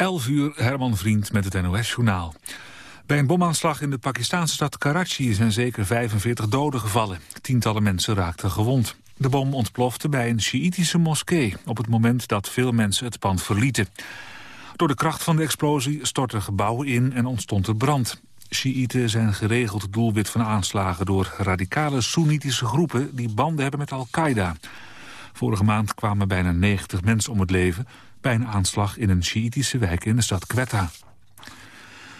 11 uur, Herman Vriend met het NOS-journaal. Bij een bomaanslag in de Pakistanse stad Karachi zijn zeker 45 doden gevallen. Tientallen mensen raakten gewond. De bom ontplofte bij een Sjiïtische moskee... op het moment dat veel mensen het pand verlieten. Door de kracht van de explosie stortten gebouwen in en ontstond er brand. Sjiïten zijn geregeld doelwit van aanslagen... door radicale Soenitische groepen die banden hebben met Al-Qaeda. Vorige maand kwamen bijna 90 mensen om het leven bij aanslag in een Sjiïtische wijk in de stad Quetta.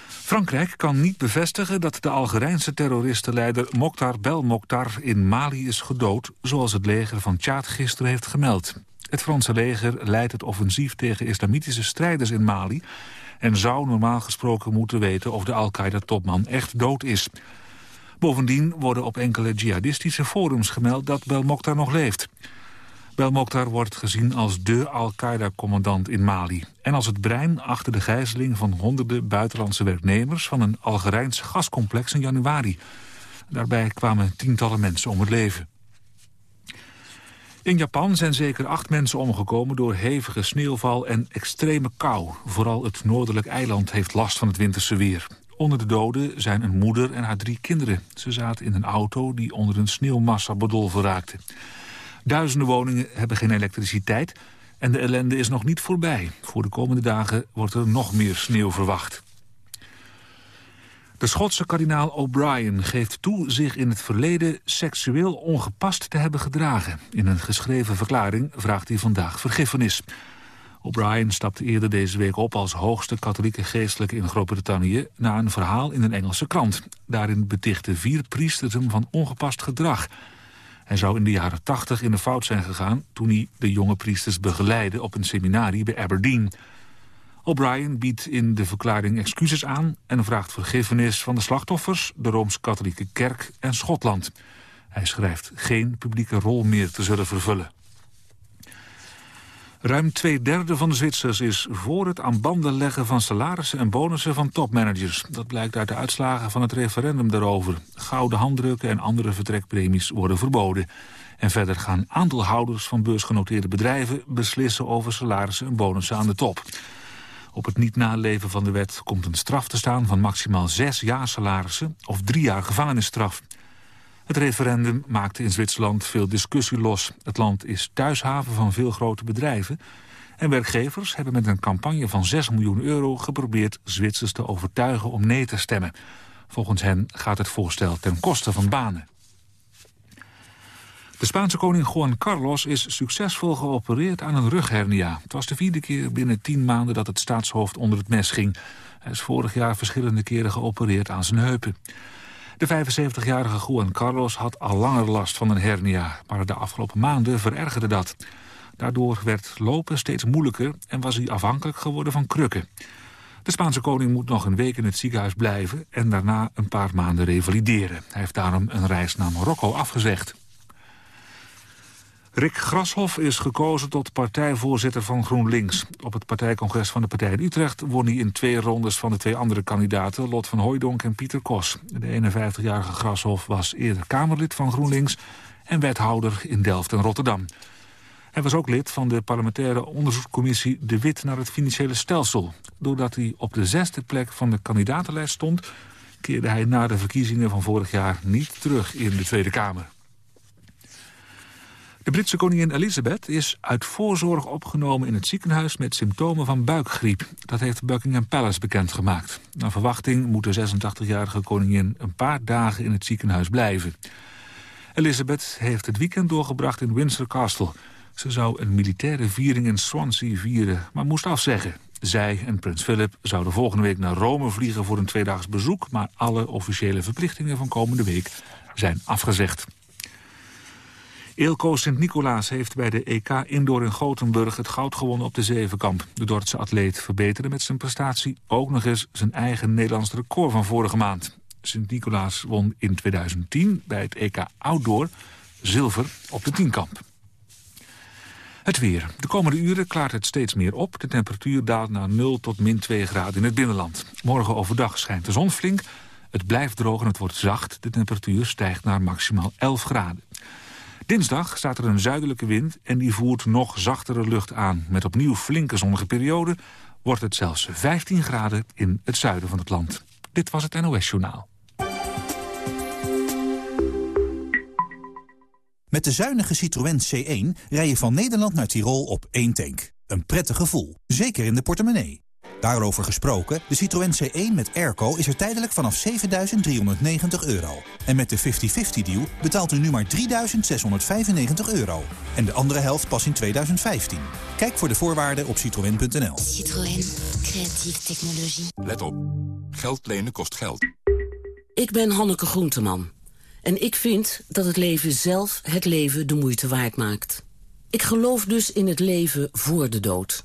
Frankrijk kan niet bevestigen dat de Algerijnse terroristenleider Mokhtar Belmokhtar in Mali is gedood, zoals het leger van Tjaad gisteren heeft gemeld. Het Franse leger leidt het offensief tegen islamitische strijders in Mali en zou normaal gesproken moeten weten of de Al-Qaeda-topman echt dood is. Bovendien worden op enkele jihadistische forums gemeld dat Belmokhtar nog leeft. Belmokhtar wordt gezien als de Al-Qaeda-commandant in Mali... en als het brein achter de gijzeling van honderden buitenlandse werknemers... van een Algerijns gascomplex in januari. Daarbij kwamen tientallen mensen om het leven. In Japan zijn zeker acht mensen omgekomen door hevige sneeuwval en extreme kou. Vooral het noordelijk eiland heeft last van het winterse weer. Onder de doden zijn een moeder en haar drie kinderen. Ze zaten in een auto die onder een sneeuwmassa bedolven raakte. Duizenden woningen hebben geen elektriciteit en de ellende is nog niet voorbij. Voor de komende dagen wordt er nog meer sneeuw verwacht. De Schotse kardinaal O'Brien geeft toe zich in het verleden seksueel ongepast te hebben gedragen. In een geschreven verklaring vraagt hij vandaag vergiffenis. O'Brien stapte eerder deze week op als hoogste katholieke geestelijke in Groot-Brittannië... na een verhaal in een Engelse krant. Daarin betichten vier priesters hem van ongepast gedrag... Hij zou in de jaren 80 in de fout zijn gegaan... toen hij de jonge priesters begeleidde op een seminarie bij Aberdeen. O'Brien biedt in de verklaring excuses aan... en vraagt vergiffenis van de slachtoffers, de Rooms-Katholieke Kerk en Schotland. Hij schrijft geen publieke rol meer te zullen vervullen. Ruim twee derde van de Zwitsers is voor het aan banden leggen van salarissen en bonussen van topmanagers. Dat blijkt uit de uitslagen van het referendum daarover. Gouden handdrukken en andere vertrekpremies worden verboden. En verder gaan aandeelhouders van beursgenoteerde bedrijven beslissen over salarissen en bonussen aan de top. Op het niet naleven van de wet komt een straf te staan van maximaal zes jaar salarissen of drie jaar gevangenisstraf. Het referendum maakte in Zwitserland veel discussie los. Het land is thuishaven van veel grote bedrijven. En werkgevers hebben met een campagne van 6 miljoen euro... geprobeerd Zwitsers te overtuigen om nee te stemmen. Volgens hen gaat het voorstel ten koste van banen. De Spaanse koning Juan Carlos is succesvol geopereerd aan een rughernia. Het was de vierde keer binnen tien maanden dat het staatshoofd onder het mes ging. Hij is vorig jaar verschillende keren geopereerd aan zijn heupen. De 75-jarige Juan Carlos had al langer last van een hernia, maar de afgelopen maanden verergerde dat. Daardoor werd lopen steeds moeilijker en was hij afhankelijk geworden van krukken. De Spaanse koning moet nog een week in het ziekenhuis blijven... en daarna een paar maanden revalideren. Hij heeft daarom een reis naar Marokko afgezegd. Rick Grashoff is gekozen tot partijvoorzitter van GroenLinks. Op het partijcongres van de partij in Utrecht won hij in twee rondes van de twee andere kandidaten, Lot van Hooijdonk en Pieter Kos. De 51-jarige Grashoff was eerder Kamerlid van GroenLinks en wethouder in Delft en Rotterdam. Hij was ook lid van de parlementaire onderzoekscommissie De Wit naar het financiële stelsel. Doordat hij op de zesde plek van de kandidatenlijst stond, keerde hij na de verkiezingen van vorig jaar niet terug in de Tweede Kamer. De Britse koningin Elizabeth is uit voorzorg opgenomen in het ziekenhuis met symptomen van buikgriep. Dat heeft Buckingham Palace bekendgemaakt. Naar verwachting moet de 86-jarige koningin een paar dagen in het ziekenhuis blijven. Elizabeth heeft het weekend doorgebracht in Windsor Castle. Ze zou een militaire viering in Swansea vieren, maar moest afzeggen. Zij en prins Philip zouden volgende week naar Rome vliegen voor een tweedaags bezoek... maar alle officiële verplichtingen van komende week zijn afgezegd. Eelco Sint-Nicolaas heeft bij de EK Indoor in Gothenburg het goud gewonnen op de zevenkamp. De Dordtse atleet verbeterde met zijn prestatie ook nog eens zijn eigen Nederlands record van vorige maand. Sint-Nicolaas won in 2010 bij het EK Outdoor zilver op de tienkamp. Het weer. De komende uren klaart het steeds meer op. De temperatuur daalt naar 0 tot min 2 graden in het binnenland. Morgen overdag schijnt de zon flink. Het blijft droog en het wordt zacht. De temperatuur stijgt naar maximaal 11 graden. Dinsdag staat er een zuidelijke wind en die voert nog zachtere lucht aan... met opnieuw flinke zonnige perioden. wordt het zelfs 15 graden in het zuiden van het land. Dit was het NOS Journaal. Met de zuinige Citroën C1 rij je van Nederland naar Tirol op één tank. Een prettig gevoel, zeker in de portemonnee. Daarover gesproken, de Citroën C1 met airco is er tijdelijk vanaf 7.390 euro. En met de 50-50 deal betaalt u nu maar 3.695 euro. En de andere helft pas in 2015. Kijk voor de voorwaarden op citroën.nl. Citroën. Creatieve technologie. Let op. Geld lenen kost geld. Ik ben Hanneke Groenteman. En ik vind dat het leven zelf het leven de moeite waard maakt. Ik geloof dus in het leven voor de dood.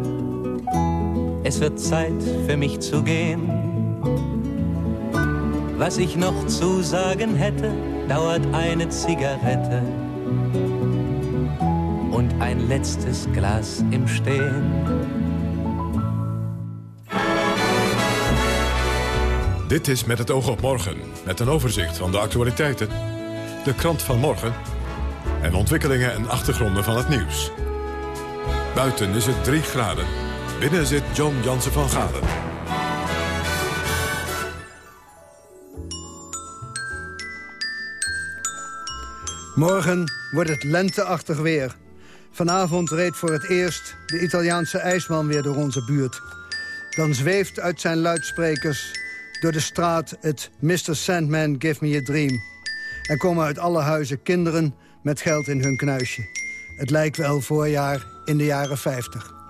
Es wird Zeit für mich zu gehen. Was ich noch zu sagen hätte, dauert eine Zigarette und ein letztes Glas im Stehen. Dit is Met het oog op morgen, met een overzicht van de actualiteiten, de krant van morgen en ontwikkelingen en achtergronden van het nieuws. Buiten is het 3 graden. Binnen zit John Jansen van Galen. Morgen wordt het lenteachtig weer. Vanavond reed voor het eerst de Italiaanse ijsman weer door onze buurt. Dan zweeft uit zijn luidsprekers door de straat het Mr. Sandman Give Me a Dream. Er komen uit alle huizen kinderen met geld in hun knuisje. Het lijkt wel voorjaar in de jaren 50.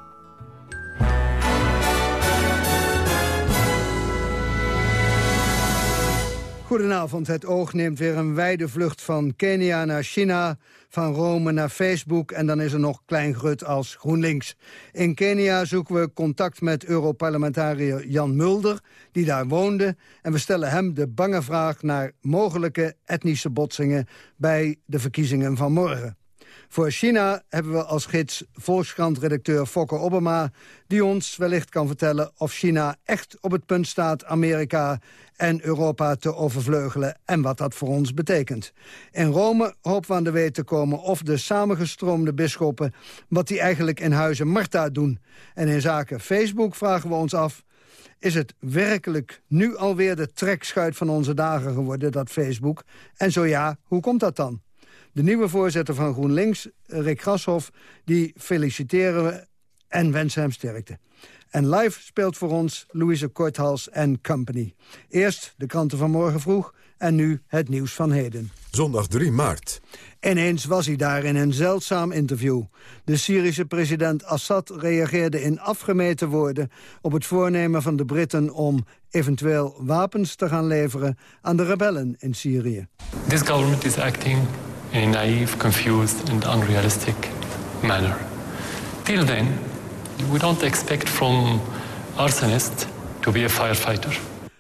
Goedenavond. Het oog neemt weer een wijde vlucht van Kenia naar China... van Rome naar Facebook en dan is er nog klein grut als GroenLinks. In Kenia zoeken we contact met Europarlementariër Jan Mulder... die daar woonde, en we stellen hem de bange vraag... naar mogelijke etnische botsingen bij de verkiezingen van morgen. Voor China hebben we als gids Volkskrant-redacteur Fokke Obama... die ons wellicht kan vertellen of China echt op het punt staat... Amerika en Europa te overvleugelen en wat dat voor ons betekent. In Rome hopen we aan de weet te komen of de samengestroomde bisschoppen... wat die eigenlijk in huizen Marta doen. En in zaken Facebook vragen we ons af... Is het werkelijk nu alweer de trekschuit van onze dagen geworden, dat Facebook? En zo ja, hoe komt dat dan? De nieuwe voorzitter van GroenLinks, Rick Grashoff, die feliciteren we en wensen hem sterkte. En live speelt voor ons Louise Korthals en Company. Eerst de kranten van morgen vroeg en nu het nieuws van heden. Zondag 3 maart. Ineens was hij daar in een zeldzaam interview. De Syrische president Assad reageerde in afgemeten woorden... op het voornemen van de Britten om eventueel wapens te gaan leveren... aan de rebellen in Syrië. This government is acting in a naive, confused and unrealistic manner. Till then, we don't expect from arsonist to be a firefighter.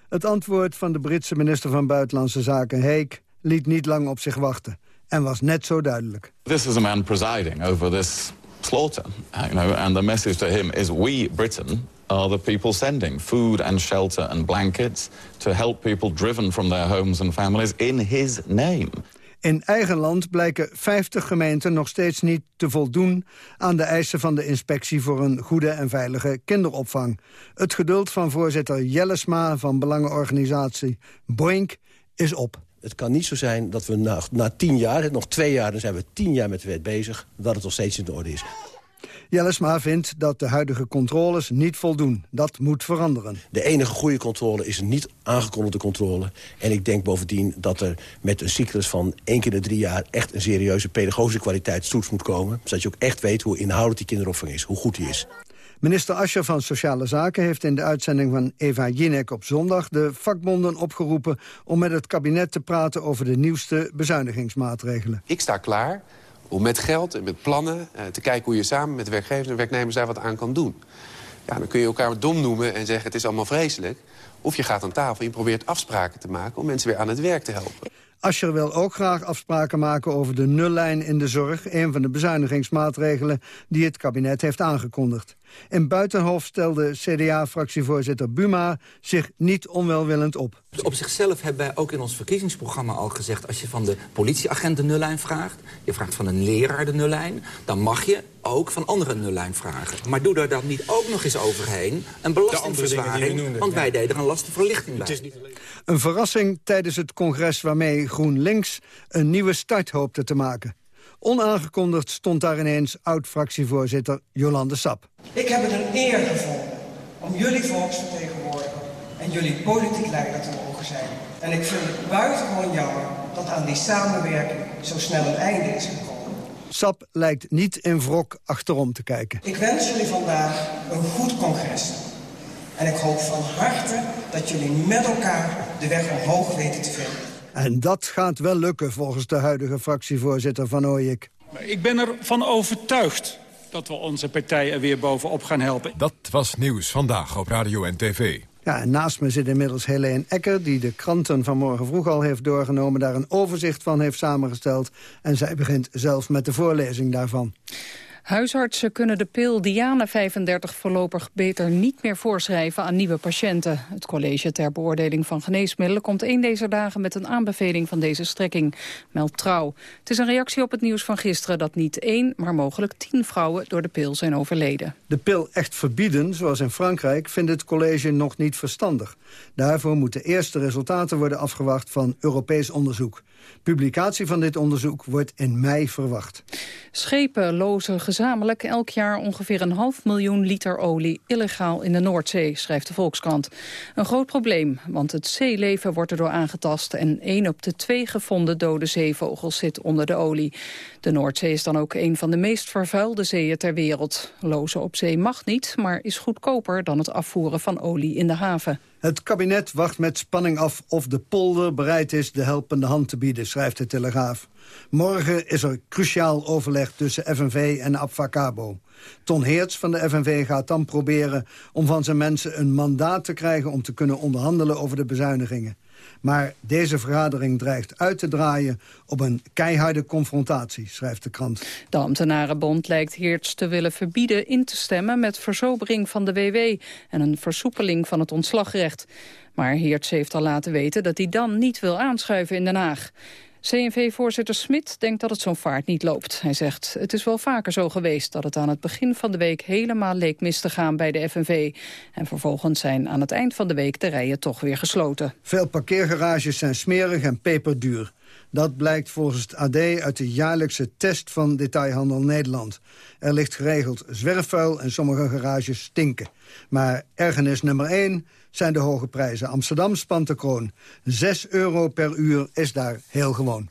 Het antwoord van de Britse minister van Buitenlandse Zaken, Heek, liet niet lang op zich wachten en was net zo duidelijk. This is a man presiding over this slaughter, you know, and the message to him is we, Britain, are the people sending food and shelter and blankets to help people driven from their homes and families in his name. In eigen land blijken 50 gemeenten nog steeds niet te voldoen... aan de eisen van de inspectie voor een goede en veilige kinderopvang. Het geduld van voorzitter Jellesma van belangenorganisatie Boink is op. Het kan niet zo zijn dat we na, na tien jaar, nog twee jaar... dan zijn we tien jaar met de wet bezig, dat het nog steeds in de orde is. Jellesma vindt dat de huidige controles niet voldoen. Dat moet veranderen. De enige goede controle is een niet aangekondigde controle. En ik denk bovendien dat er met een cyclus van één keer de drie jaar... echt een serieuze pedagogische kwaliteitstoets moet komen. Zodat je ook echt weet hoe inhoudelijk die kinderopvang is. Hoe goed die is. Minister Ascher van Sociale Zaken heeft in de uitzending van Eva Jinek op zondag... de vakbonden opgeroepen om met het kabinet te praten over de nieuwste bezuinigingsmaatregelen. Ik sta klaar om met geld en met plannen eh, te kijken hoe je samen met werkgevers en werknemers daar wat aan kan doen. Ja, dan kun je elkaar dom noemen en zeggen het is allemaal vreselijk. Of je gaat aan tafel en je probeert afspraken te maken... om mensen weer aan het werk te helpen. Asscher wil ook graag afspraken maken over de nullijn in de zorg... een van de bezuinigingsmaatregelen die het kabinet heeft aangekondigd. In Buitenhof stelde CDA-fractievoorzitter Buma zich niet onwelwillend op. Op zichzelf hebben wij ook in ons verkiezingsprogramma al gezegd... als je van de politieagent de nullijn vraagt... je vraagt van een leraar de nullijn... dan mag je ook van anderen een nullijn vragen. Maar doe daar dan niet ook nog eens overheen een belastingverzwaring... want wij deden er een lastenverlichting bij. Een verrassing tijdens het congres waarmee GroenLinks... een nieuwe start hoopte te maken. Onaangekondigd stond daar ineens oud-fractievoorzitter Jolande Sap. Ik heb het een eer gevonden om jullie volksvertegenwoordiger en jullie politiek leider te mogen zijn. En ik vind het buitengewoon jammer dat aan die samenwerking zo snel een einde is gekomen. Sap lijkt niet in wrok achterom te kijken. Ik wens jullie vandaag een goed congres. En ik hoop van harte dat jullie met elkaar de weg omhoog weten te vinden. En dat gaat wel lukken volgens de huidige fractievoorzitter Van Ooyek. Ik ben ervan overtuigd dat we onze partij er weer bovenop gaan helpen. Dat was Nieuws Vandaag op Radio en TV. Ja, en naast me zit inmiddels Helene Ecker... die de kranten van morgen vroeg al heeft doorgenomen... daar een overzicht van heeft samengesteld. En zij begint zelf met de voorlezing daarvan. Huisartsen kunnen de pil Diana 35 voorlopig beter niet meer voorschrijven aan nieuwe patiënten. Het college ter beoordeling van geneesmiddelen komt één deze dagen met een aanbeveling van deze strekking, meldt Trouw. Het is een reactie op het nieuws van gisteren dat niet één, maar mogelijk tien vrouwen door de pil zijn overleden. De pil echt verbieden, zoals in Frankrijk, vindt het college nog niet verstandig. Daarvoor moeten eerste resultaten worden afgewacht van Europees onderzoek. Publicatie van dit onderzoek wordt in mei verwacht. Schepen lozen gezamenlijk elk jaar ongeveer een half miljoen liter olie illegaal in de Noordzee, schrijft de Volkskrant. Een groot probleem, want het zeeleven wordt erdoor aangetast en één op de twee gevonden dode zeevogels zit onder de olie. De Noordzee is dan ook een van de meest vervuilde zeeën ter wereld. Lozen op zee mag niet, maar is goedkoper dan het afvoeren van olie in de haven. Het kabinet wacht met spanning af of de polder bereid is de helpende hand te bieden, schrijft de Telegraaf. Morgen is er cruciaal overleg tussen FNV en Abfacabo. Ton Heerts van de FNV gaat dan proberen om van zijn mensen een mandaat te krijgen... om te kunnen onderhandelen over de bezuinigingen. Maar deze vergadering dreigt uit te draaien op een keiharde confrontatie, schrijft de krant. De ambtenarenbond lijkt Heerts te willen verbieden in te stemmen met verzobering van de WW en een versoepeling van het ontslagrecht. Maar Heerts heeft al laten weten dat hij dan niet wil aanschuiven in Den Haag. CNV-voorzitter Smit denkt dat het zo'n vaart niet loopt. Hij zegt, het is wel vaker zo geweest dat het aan het begin van de week helemaal leek mis te gaan bij de FNV. En vervolgens zijn aan het eind van de week de rijen toch weer gesloten. Veel parkeergarages zijn smerig en peperduur. Dat blijkt volgens het AD uit de jaarlijkse test van Detailhandel Nederland. Er ligt geregeld zwerfvuil en sommige garages stinken. Maar ergernis nummer 1 zijn de hoge prijzen. Amsterdam spant de kroon. 6 euro per uur is daar heel gewoon.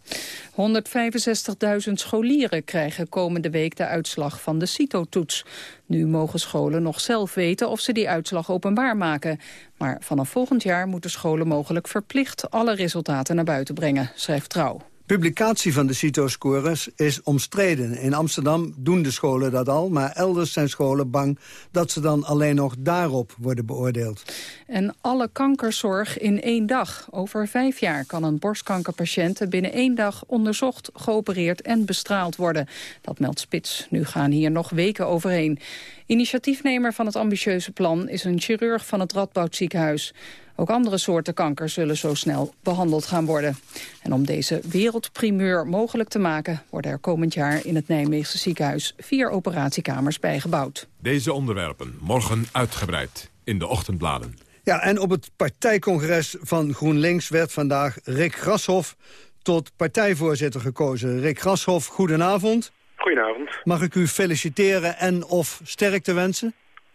165.000 scholieren krijgen komende week de uitslag van de CITO-toets. Nu mogen scholen nog zelf weten of ze die uitslag openbaar maken. Maar vanaf volgend jaar moeten scholen mogelijk verplicht alle resultaten naar buiten brengen, schrijft Trouw. Publicatie van de CITO-scores is omstreden. In Amsterdam doen de scholen dat al, maar elders zijn scholen bang dat ze dan alleen nog daarop worden beoordeeld. En alle kankerzorg in één dag. Over vijf jaar kan een borstkankerpatiënt binnen één dag onderzocht, geopereerd en bestraald worden. Dat meldt Spits. Nu gaan hier nog weken overheen. Initiatiefnemer van het ambitieuze plan is een chirurg van het Radboud ziekenhuis. Ook andere soorten kanker zullen zo snel behandeld gaan worden. En om deze wereldprimeur mogelijk te maken... worden er komend jaar in het Nijmeegse ziekenhuis... vier operatiekamers bijgebouwd. Deze onderwerpen morgen uitgebreid in de ochtendbladen. Ja, en op het partijcongres van GroenLinks werd vandaag Rick Grashoff... tot partijvoorzitter gekozen. Rick Grashoff, goedenavond. Goedenavond. Mag ik u feliciteren en of sterkte wensen?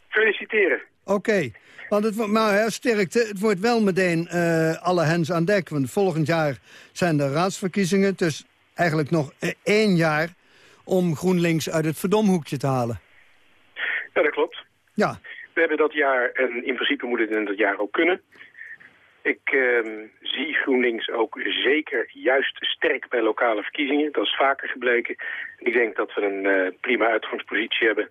Feliciteren. Oké. Want het, maar hè, sterkte, het wordt wel meteen uh, alle hens aan dek. Want volgend jaar zijn er raadsverkiezingen. Dus eigenlijk nog uh, één jaar om GroenLinks uit het verdomhoekje te halen. Ja, dat klopt. Ja. We hebben dat jaar, en in principe moet het in dat jaar ook kunnen. Ik uh, zie GroenLinks ook zeker juist sterk bij lokale verkiezingen. Dat is vaker gebleken. Ik denk dat we een uh, prima uitgangspositie hebben.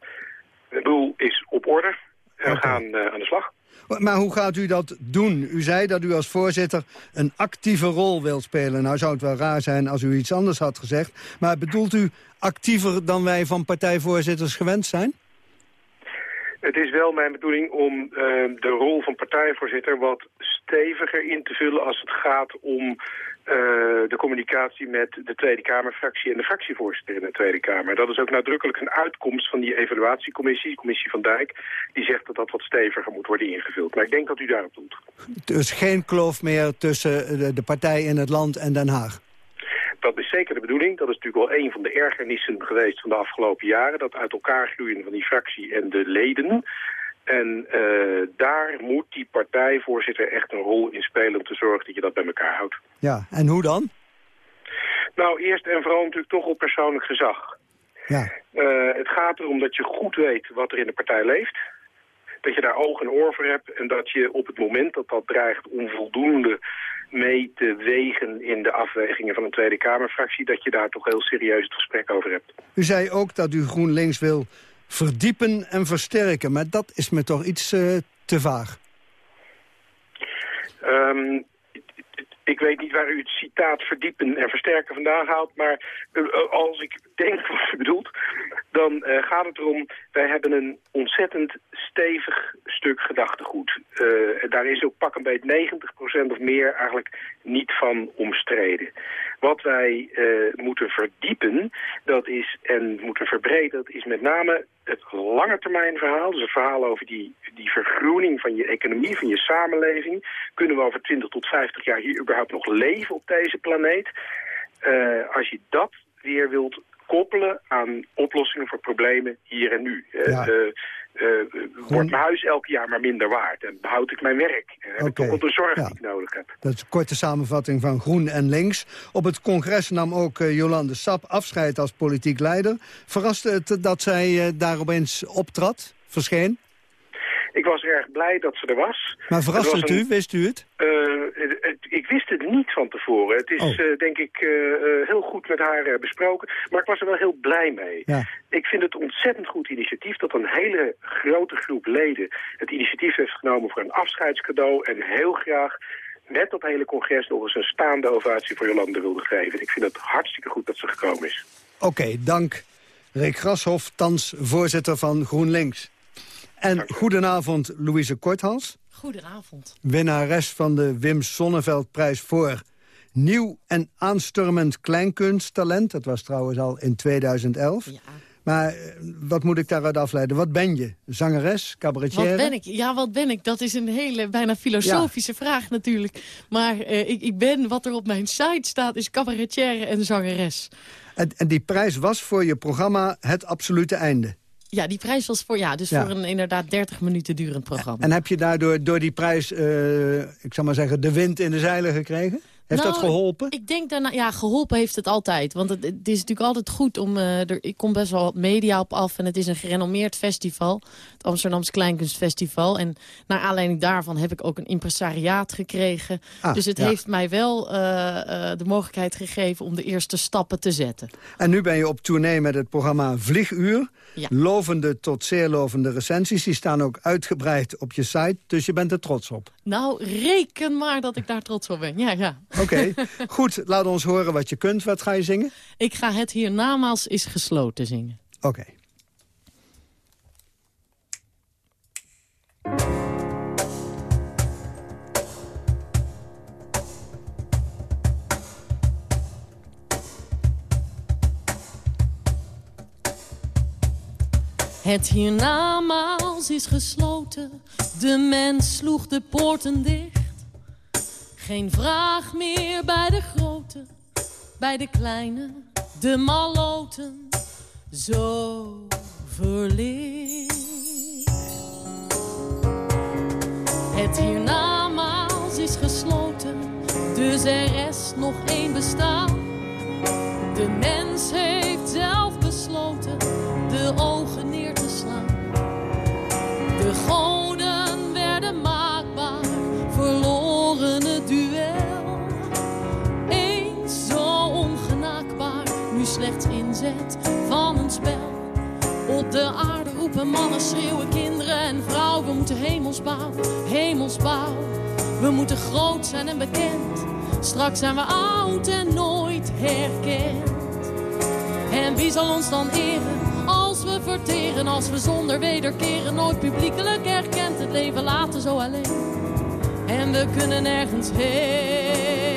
De boel is op orde. En we gaan eh, aan de slag. Maar hoe gaat u dat doen? U zei dat u als voorzitter een actieve rol wilt spelen. Nou zou het wel raar zijn als u iets anders had gezegd. Maar bedoelt u actiever dan wij van partijvoorzitters gewend zijn? Het is wel mijn bedoeling om uh, de rol van partijvoorzitter wat steviger in te vullen als het gaat om uh, de communicatie met de Tweede Kamerfractie en de fractievoorzitter in de Tweede Kamer. Dat is ook nadrukkelijk een uitkomst van die evaluatiecommissie, de commissie van Dijk, die zegt dat dat wat steviger moet worden ingevuld. Maar ik denk dat u daarop doet. Dus geen kloof meer tussen de, de partij in het land en Den Haag? Dat is zeker de bedoeling. Dat is natuurlijk wel een van de ergernissen geweest van de afgelopen jaren. Dat uit elkaar groeien van die fractie en de leden. En uh, daar moet die partijvoorzitter echt een rol in spelen... om te zorgen dat je dat bij elkaar houdt. Ja, en hoe dan? Nou, eerst en vooral natuurlijk toch op persoonlijk gezag. Ja. Uh, het gaat erom dat je goed weet wat er in de partij leeft. Dat je daar oog en oor voor hebt. En dat je op het moment dat dat dreigt onvoldoende mee te wegen in de afwegingen van een Tweede Kamerfractie... dat je daar toch heel serieus het gesprek over hebt. U zei ook dat u GroenLinks wil verdiepen en versterken. Maar dat is me toch iets uh, te vaag. Um, ik weet niet waar u het citaat verdiepen en versterken vandaan haalt... maar uh, als ik denk wat u bedoelt, dan gaat het erom... wij hebben een ontzettend stevig stuk gedachtegoed. Daar is ook pak een beetje 90% of meer eigenlijk niet van omstreden. Wat wij moeten verdiepen dat is, en moeten verbreden... dat is met name het lange termijn verhaal. Dus het verhaal over die, die vergroening van je economie, van je samenleving. Kunnen we over 20 tot 50 jaar hier überhaupt nog leven op deze planeet? Uh, als je dat weer wilt koppelen aan oplossingen voor problemen hier en nu. Ja. Uh, uh, wordt mijn huis elk jaar maar minder waard en behoud ik mijn werk. En heb ik toch wel de zorg Ja. die ik nodig heb. Dat is een korte samenvatting van Groen en Links. Op het congres nam ook eh, Jolande Sap afscheid als politiek leider. Verraste het dat zij eh, daar opeens optrad, verscheen? Ik was erg blij dat ze er was. Maar verraste was het een- u, wist u het? Eh, wist het niet van tevoren. Het is Oh. eh, denk ik eh, eh, heel goed met haar besproken. Maar ik was er wel heel blij mee. Ja. Ik vind het een ontzettend goed initiatief dat een hele grote groep leden het initiatief heeft genomen voor een afscheidscadeau. En heel graag met dat hele congres nog eens een staande ovatie voor Jolande wilde geven. Ik vind het hartstikke goed dat ze gekomen is. Oké, dank. Rick Grashoff, thans voorzitter van GroenLinks. En goedenavond, Louise Korthals. Goedenavond. Winnares van de Wim Sonneveldprijs voor nieuw en aansturmend kleinkunsttalent. Dat was trouwens al in 2011. Maar eh, wat moet ik daaruit afleiden? Wat ben je? Zangeres? Cabaretière? Wat ben ik? Ja, wat ben ik? Dat is een hele, bijna filosofische vraag natuurlijk. Maar eh, ik, ik ben, wat er op mijn site staat, is cabaretière en zangeres. En, en die prijs was voor je programma Het Absolute Einde. Ja, die prijs was voor, ja, dus Ja. voor een inderdaad 30 minuten durend programma. En heb je daardoor door die prijs, eh, ik zal maar zeggen, de wind in de zeilen gekregen? Heeft dat Nou, geholpen? Ik denk daarna, ja, geholpen heeft het altijd. Want het, het is natuurlijk altijd goed om. eh, er, ik kom best wel wat media op af en het is een gerenommeerd festival. Het Amsterdamse Kleinkunstfestival. En naar aanleiding daarvan heb ik ook een impresariaat gekregen. Ah, dus het ja. heeft mij wel eh, eh, de mogelijkheid gegeven om de eerste stappen te zetten. En nu ben je op tournee met het programma Vlieguur. Ja. Lovende tot zeer lovende recensies. Die staan ook uitgebreid op je site, dus je bent er trots op. Nou, reken maar dat ik daar trots op ben. Ja, ja. Oké, goed. Laat ons horen wat je kunt. Wat ga je zingen? Ik ga het hiernamaals is gesloten zingen. Oké. Het hiernamaals is gesloten, de mens sloeg de poorten dicht. Geen vraag meer bij de grote, bij de kleine, de malloten. Zo verlicht. Het hiernamaals is gesloten, dus er rest nog één bestaan. De mens heeft zelf besloten de De aarde roepen mannen, schreeuwen kinderen en vrouwen. We moeten hemels bouwen. We moeten groot zijn en bekend. Straks zijn we oud en nooit herkend. En wie zal ons dan eren als we verteren, als we zonder wederkeren nooit publiekelijk erkend het leven laten zo alleen. En we kunnen nergens heen.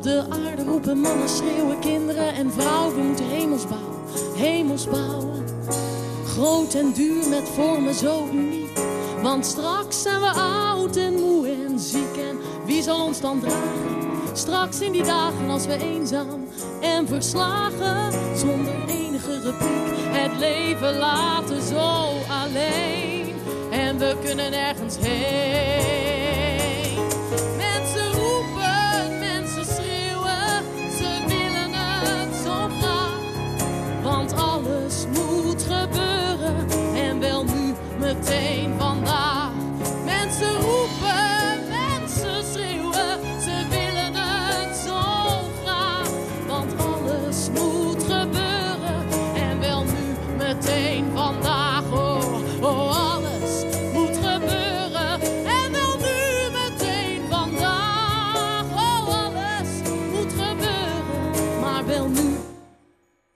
De aarde roepen mannen, schreeuwen kinderen en vrouwen. We moeten hemels bouwen, hemels bouwen. Groot en duur met vormen zo uniek. Want straks zijn we oud en moe en ziek. En wie zal ons dan dragen? Straks in die dagen als we eenzaam en verslagen. Zonder enige repliek het leven laten zo alleen. En we kunnen nergens heen.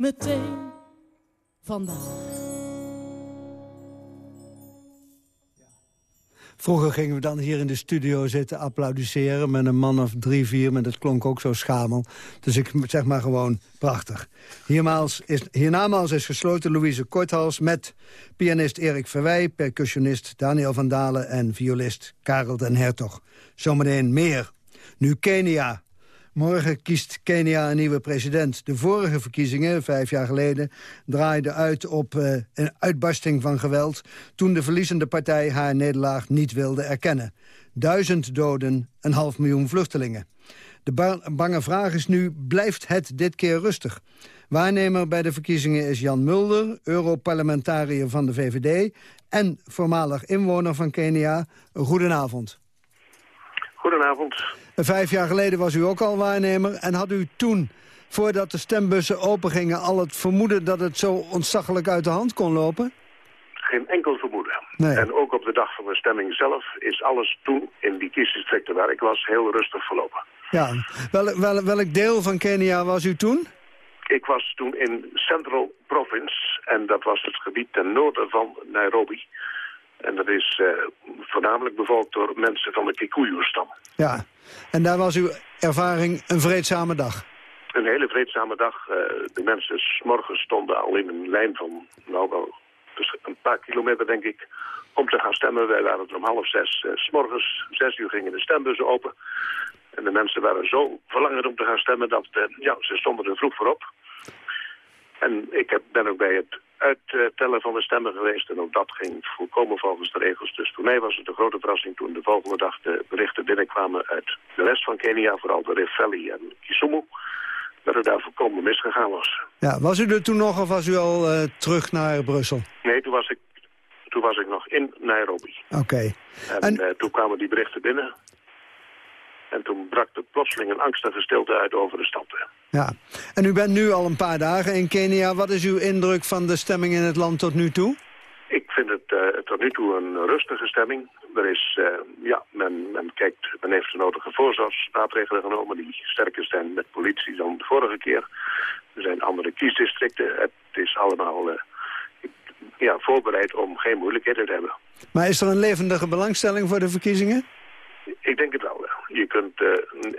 Meteen vandaag. Vroeger gingen we dan hier in de studio zitten applaudisseren... met een man of drie, vier, maar dat klonk ook zo schamel. Dus ik zeg maar gewoon prachtig. Hiermaals is, hiernamaals is gesloten Louise Korthals... met pianist Erik Verwij, percussionist Daniel van Dalen... en violist Karel den Hertog. Zometeen meer. Nu Kenia. Morgen kiest Kenia een nieuwe president. De vorige verkiezingen, vijf jaar geleden, draaiden uit op uh, een uitbarsting van geweld... toen de verliezende partij haar nederlaag niet wilde erkennen. Duizend doden, een half miljoen vluchtelingen. De ba bange vraag is nu, blijft het dit keer rustig? Waarnemer bij de verkiezingen is Jan Mulder, Europarlementariër van de VVD... en voormalig inwoner van Kenia. Goedenavond. Goedenavond. Vijf jaar geleden was u ook al waarnemer. En had u toen, voordat de stembussen opengingen... al het vermoeden dat het zo ontzaglijk uit de hand kon lopen? Geen enkel vermoeden. Nee. En ook op de dag van de stemming zelf is alles toen in die kiesdistricten waar ik was heel rustig verlopen. Ja, wel, wel, welk deel van Kenia was u toen? Ik was toen in Central Province en dat was het gebied ten noorden van Nairobi. En dat is uh, voornamelijk bevolkt door mensen van de Kikuyu-stam. Ja, en daar was uw ervaring een vreedzame dag? Een hele vreedzame dag. Uh, de mensen s'morgens stonden al in een lijn van, nou wel, dus een paar kilometer denk ik, om te gaan stemmen. Wij waren er om half zes. Uh, s'morgens, zes uur gingen de stembussen open. En de mensen waren zo verlangend om te gaan stemmen dat, ja, ze stonden er vroeg voor op. En ik heb, ben ook bij het uittellen van de stemmen geweest. En ook dat ging volkomen volgens de regels. Dus voor mij was het een grote verrassing toen de volgende dag de berichten binnenkwamen uit de rest van Kenia. Vooral de Rift Valley en Kisumu. Dat het daar volkomen misgegaan was. Ja, was u er toen nog of was u al uh, terug naar Brussel? Nee, toen was ik, toen was ik nog in Nairobi. Oké. Okay. En, en... Uh, toen kwamen die berichten binnen. En toen brak er plotseling een angstige stilte uit over de stad. Ja, en u bent nu al een paar dagen in Kenia. Wat is uw indruk van de stemming in het land tot nu toe? Ik vind het uh, tot nu toe een rustige stemming. Er is, uh, ja, men, men kijkt, men heeft de nodige voorzorgsmaatregelen genomen die sterker zijn met politie dan de vorige keer. Er zijn andere kiesdistricten. Het is allemaal uh, ja, voorbereid om geen moeilijkheden te hebben. Maar is er een levendige belangstelling voor de verkiezingen? Ik denk het wel. Je kunt uh,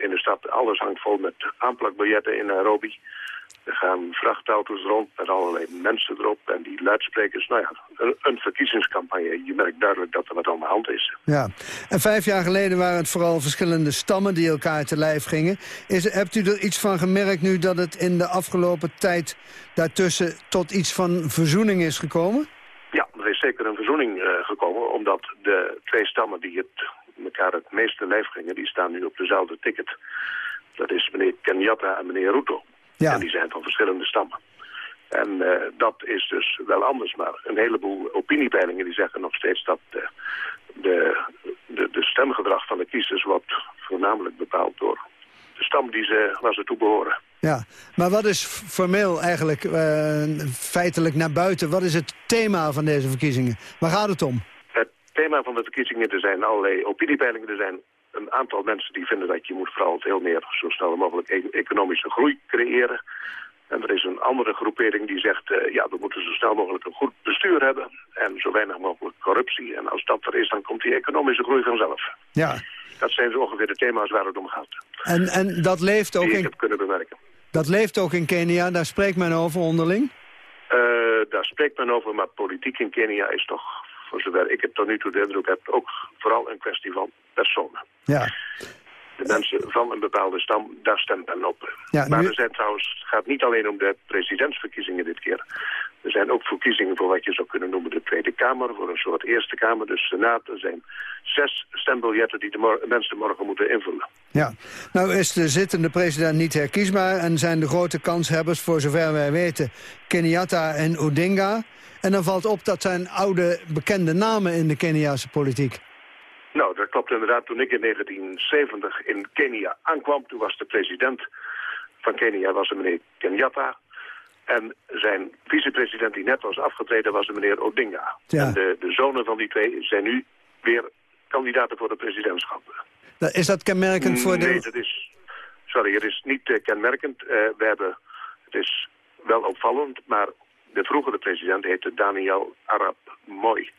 in de stad, alles hangt vol met aanplakbiljetten in Nairobi. Er gaan vrachtauto's rond met allerlei mensen erop en die luidsprekers. Nou ja, een, een verkiezingscampagne. Je merkt duidelijk dat er wat aan de hand is. Ja, en vijf jaar geleden waren het vooral verschillende stammen die elkaar te lijf gingen. Is, hebt u er iets van gemerkt nu dat het in de afgelopen tijd daartussen tot iets van verzoening is gekomen? Ja, er is zeker een verzoening uh, gekomen, omdat de twee stammen die het elkaar het meeste lijf gingen, die staan nu op dezelfde ticket. Dat is meneer Kenyatta en meneer Ruto. Ja. En die zijn van verschillende stammen. En uh, dat is dus wel anders. Maar een heleboel opiniepeilingen die zeggen nog steeds dat uh, de, de, de, stemgedrag van de kiezers wordt voornamelijk bepaald door de stam die ze, waar ze toe behoren. Ja, maar wat is formeel eigenlijk uh, feitelijk naar buiten? Wat is het thema van deze verkiezingen? Waar gaat het om? Thema van de verkiezingen, er zijn allerlei opiniepeilingen. Er zijn een aantal mensen die vinden dat je moet vooral veel meer, zo snel mogelijk, e economische groei creëren. En er is een andere groepering die zegt, uh, ja, we moeten zo snel mogelijk een goed bestuur hebben en zo weinig mogelijk corruptie. En als dat er is, dan komt die economische groei vanzelf. Ja. Dat zijn zo ongeveer de thema's waar het om gaat. En, en dat leeft ook die in... ik heb kunnen bewerken. Dat leeft ook in Kenia, daar spreekt men over onderling? Uh, daar spreekt men over, maar politiek in Kenia is toch, voor zover ik het tot nu toe de indruk heb, ook vooral een kwestie van personen. Ja. De mensen van een bepaalde stam, daar stemt men op. Ja, maar er zijn trouwens, het gaat niet alleen om de presidentsverkiezingen dit keer. Er zijn ook verkiezingen voor wat je zou kunnen noemen de Tweede Kamer, voor een soort Eerste Kamer, de Senaat. Er zijn zes stembiljetten die de mor mensen morgen moeten invullen. Ja, nou is de zittende president niet herkiesbaar en zijn de grote kanshebbers, voor zover wij weten, Kenyatta en Odinga. En dan valt op dat zijn oude bekende namen in de Keniaanse politiek. Nou, dat klopt inderdaad. Toen ik in 1970 in Kenia aankwam, toen was de president van Kenia was de meneer Kenyatta. En zijn vicepresident die net was afgetreden was de meneer Odinga. Ja. En de, de zonen van die twee zijn nu weer kandidaten voor de presidentschap. Is dat kenmerkend voor de... Nee, dat is... Sorry, het is niet uh, kenmerkend. Uh, we hebben... Het is wel opvallend, maar de vroegere president heette Daniel Arab Mooi.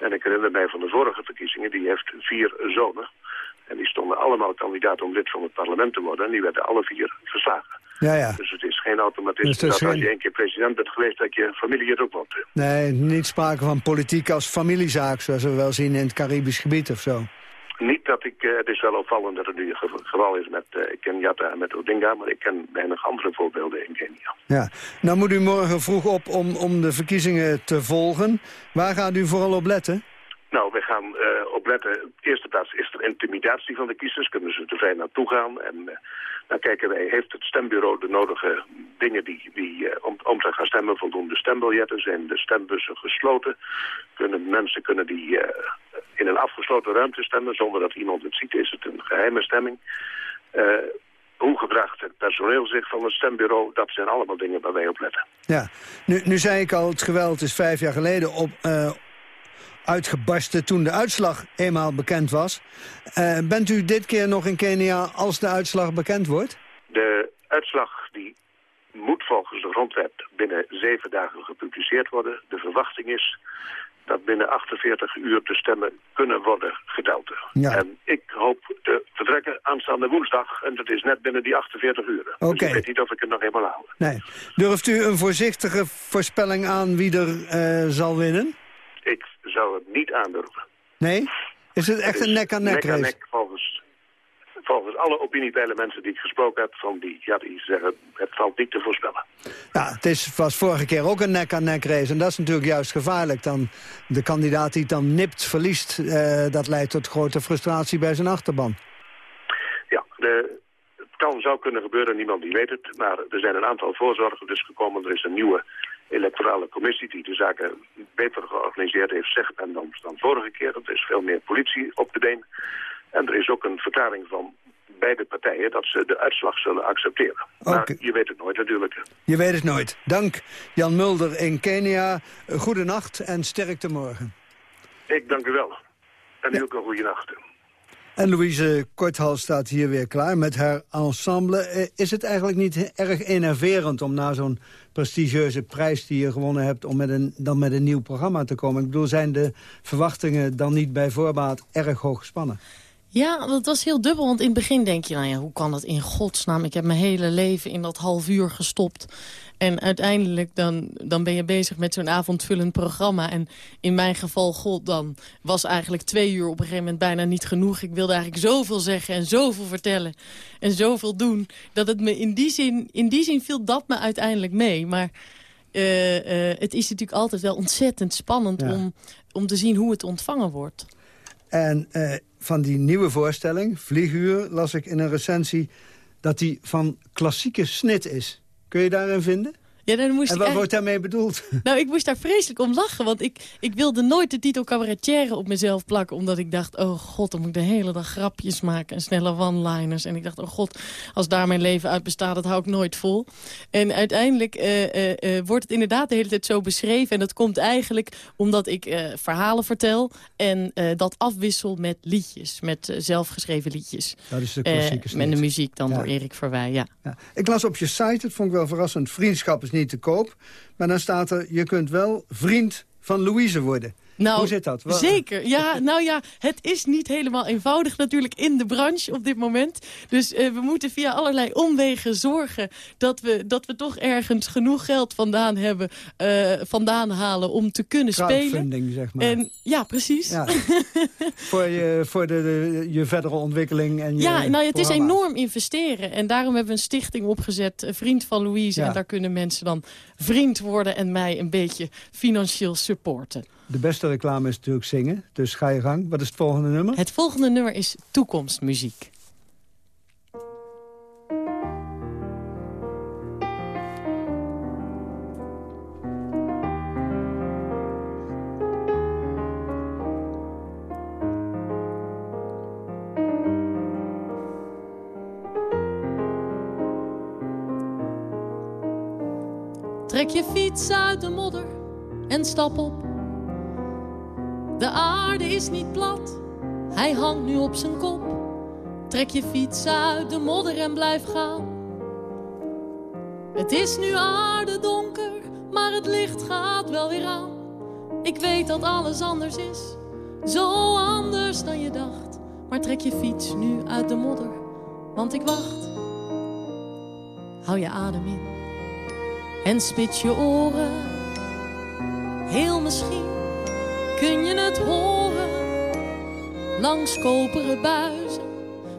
En ik herinner mij van de vorige verkiezingen, die heeft vier zonen. En die stonden allemaal kandidaat om lid van het parlement te worden. En die werden alle vier verslagen. Ja, ja. Dus het is geen automatisme Dus dat als je één keer president bent geweest... dat je familie het ook wordt. Nee, niet sprake van politiek als familiezaak, zoals we wel zien in het Caribisch gebied of zo. Niet dat ik... eh, het is wel opvallend dat het nu het geval- is met uh, Kenyatta en met Odinga... maar ik ken weinig andere voorbeelden in Kenia. Ja. Nou moet u morgen vroeg op om, om de verkiezingen te volgen. Waar gaat u vooral op letten? Nou, we gaan eh, opletten. Op de eerste plaats is er intimidatie van de kiezers. Kunnen ze er vrij naartoe gaan? En eh, dan kijken wij, heeft het stembureau de nodige dingen die, die eh, om, om te gaan stemmen? Voldoende stembiljetten? Zijn de stembussen gesloten? Kunnen mensen kunnen die eh, in een afgesloten ruimte stemmen zonder dat iemand het ziet? Is het een geheime stemming? Eh, hoe gedraagt het personeel zich van het stembureau? Dat zijn allemaal dingen waar wij op letten. Ja, nu, nu zei ik al, het geweld is vijf jaar geleden op, uitgebarsten toen de uitslag eenmaal bekend was. Eh, bent u dit keer nog in Kenia als de uitslag bekend wordt? De uitslag die moet volgens de grondwet binnen zeven dagen gepubliceerd worden. De verwachting is dat binnen 48 uur de stemmen kunnen worden geteld. Ja. En ik hoop te vertrekken aanstaande woensdag. En dat is net binnen die 48 uur. Dus ik weet niet of ik het nog helemaal haal. Nee. Durft u een voorzichtige voorspelling aan wie er eh, zal winnen? Ik zou het niet aandurven. Nee? Is het echt een nek-aan-nek Nek aan race? nek volgens, volgens alle opiniepeile mensen die ik gesproken heb... Van die, ja, die zeggen het valt niet te voorspellen. Ja, het is, was vorige keer ook een nek-aan-nek race. En dat is natuurlijk juist gevaarlijk. Dan de kandidaat die het dan nipt, verliest... eh, dat leidt tot grote frustratie bij zijn achterban. Ja, de, het kan, zou kunnen gebeuren, niemand die weet het. Maar er zijn een aantal voorzorgen dus gekomen. Er is een nieuwe electorale commissie die de zaken beter georganiseerd heeft, zegt men dan, dan vorige keer. Er is veel meer politie op de been. En er is ook een verklaring van beide partijen dat ze de uitslag zullen accepteren. Maar je weet het nooit natuurlijk. Je weet het nooit. Dank Jan Mulder in Kenia. Goedenacht en sterkte morgen. Ik dank u wel. En u ook een goede nacht. En Louise Korthals staat hier weer klaar met haar ensemble. Eh, Is het eigenlijk niet erg enerverend om na zo'n prestigieuze prijs die je gewonnen hebt... om met een, dan met een nieuw programma te komen? Ik bedoel, zijn de verwachtingen dan niet bij voorbaat erg hoog gespannen? Ja, dat was heel dubbel. Want in het begin denk je, nou ja, hoe kan dat in godsnaam? Ik heb mijn hele leven in dat half uur gestopt. En uiteindelijk dan, dan ben je bezig met zo'n avondvullend programma. En in mijn geval, god, dan was eigenlijk twee uur op een gegeven moment bijna niet genoeg. Ik wilde eigenlijk zoveel zeggen en zoveel vertellen en zoveel doen. Dat het me in die zin, in die zin viel dat me uiteindelijk mee. Maar uh, uh, het is natuurlijk altijd wel ontzettend spannend ja. om, om te zien hoe het ontvangen wordt. En uh, van die nieuwe voorstelling, Vlieguur, las ik in een recensie... dat die van klassieke snit is. Kun je daarin vinden? Ja, dan moest en wat wordt daarmee bedoeld? Nou, ik moest daar vreselijk om lachen. Want ik, ik wilde nooit de titel cabaretière op mezelf plakken. Omdat ik dacht, oh god, dan moet ik de hele dag grapjes maken. En snelle one-liners. En ik dacht, oh god, als daar mijn leven uit bestaat, dat hou ik nooit vol. En uiteindelijk uh, uh, uh, wordt het inderdaad de hele tijd zo beschreven. En dat komt eigenlijk omdat ik verhalen vertel. En dat afwissel met liedjes. Met zelfgeschreven liedjes. Dat is de klassieke Met de muziek dan ja. door Erik Verwij, ja. ja. Ik las op je site, dat vond ik wel verrassend. Vriendschap is niet niet te koop. Maar dan staat er, je kunt wel vriend van Louise worden. Nou, Hoe zit dat? Wat? Zeker. Ja, nou ja, het is niet helemaal eenvoudig natuurlijk in de branche op dit moment. Dus uh, we moeten via allerlei omwegen zorgen dat we, dat we toch ergens genoeg geld vandaan hebben, uh, vandaan halen om te kunnen spelen. zeg maar. En, ja, precies. Ja. voor je, voor de, de, je verdere ontwikkeling en je Ja, nou het is enorm investeren. En daarom hebben we een stichting opgezet, Vriend van Louise. Ja. En daar kunnen mensen dan vriend worden en mij een beetje financieel supporten. De beste reclame is natuurlijk zingen, dus ga je gang. Wat is het volgende nummer? Het volgende nummer is Toekomstmuziek. Trek je fiets uit de modder en stap op de aarde is niet plat, hij hangt nu op zijn kop. Trek je fiets uit de modder en blijf gaan. Het is nu aarde donker, maar het licht gaat wel weer aan. Ik weet dat alles anders is, zo anders dan je dacht. Maar trek je fiets nu uit de modder, want ik wacht. Hou je adem in en spit je oren. Heel misschien kun je het horen. Langs koperen buizen,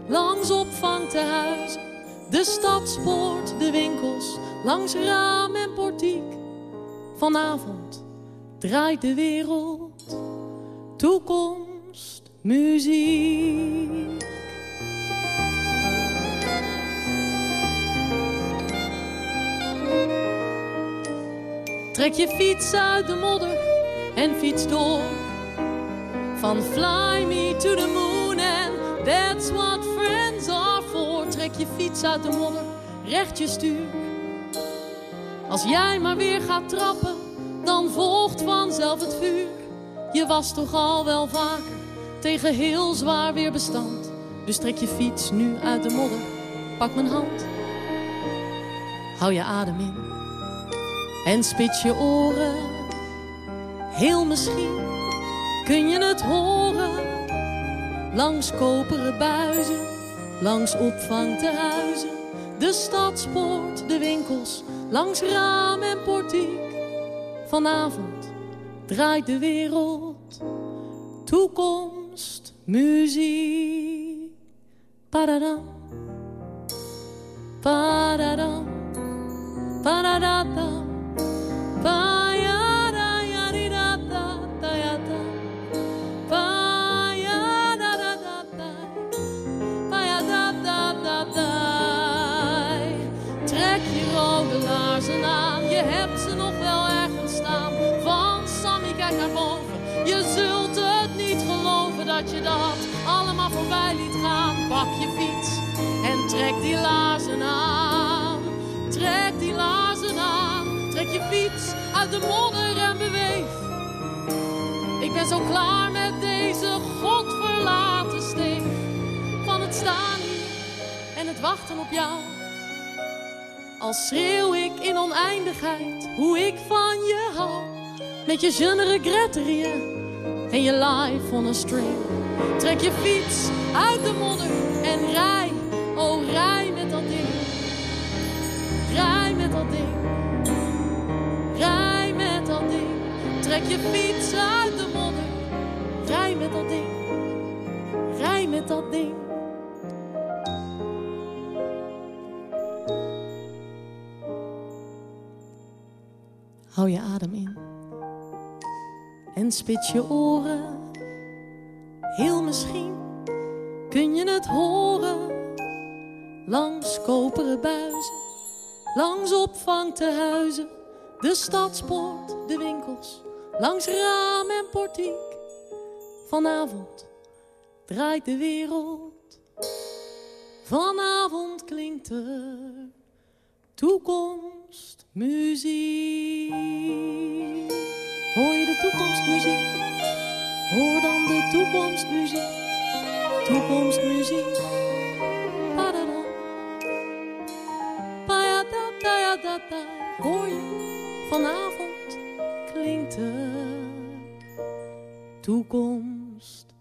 langs opvangtehuizen. De stadspoort, de winkels, langs raam en portiek. Vanavond draait de wereld, toekomst, muziek. Trek je fiets uit de modder en fiets door. Van fly me to the moon and that's what friends are for. Trek je fiets uit de modder, recht je stuur. Als jij maar weer gaat trappen, dan volgt vanzelf het vuur. Je was toch al wel vaker tegen heel zwaar weer bestand. Dus trek je fiets nu uit de modder, pak mijn hand. Hou je adem in en spit je oren Heel misschien kun je het horen. Langs koperen buizen, langs opvangtehuizen. De stadspoort, de winkels, langs raam en portiek. Vanavond draait de wereld, toekomst, muziek. Padadam, padadam, padadam, padadam. Trek die lazen aan. Trek die lazen aan. Trek je fiets uit de modder en beweeg. Ik ben zo klaar met deze godverlaten steeg. Van het staan en het wachten op jou. Als schreeuw ik in oneindigheid hoe ik van je hou. Met je je regretterie en je life on a string. Trek je fiets uit de modder en rij, rij met dat ding. Rij met dat ding. Rij met dat ding. Trek je fiets uit de modder. Rij met dat ding. Rij met dat ding. Hou je adem in. En spits je oren. Heel misschien kun je het horen. Langs koperen buizen. Langs opvangtehuizen. De stadspoort, de winkels. Langs raam en portiek. Vanavond draait de wereld. Vanavond klinkt er toekomstmuziek. Hoor je de toekomstmuziek? Hoor dan de toekomstmuziek. Toekomstmuziek. Vanavond klinkt toekomstmuziek.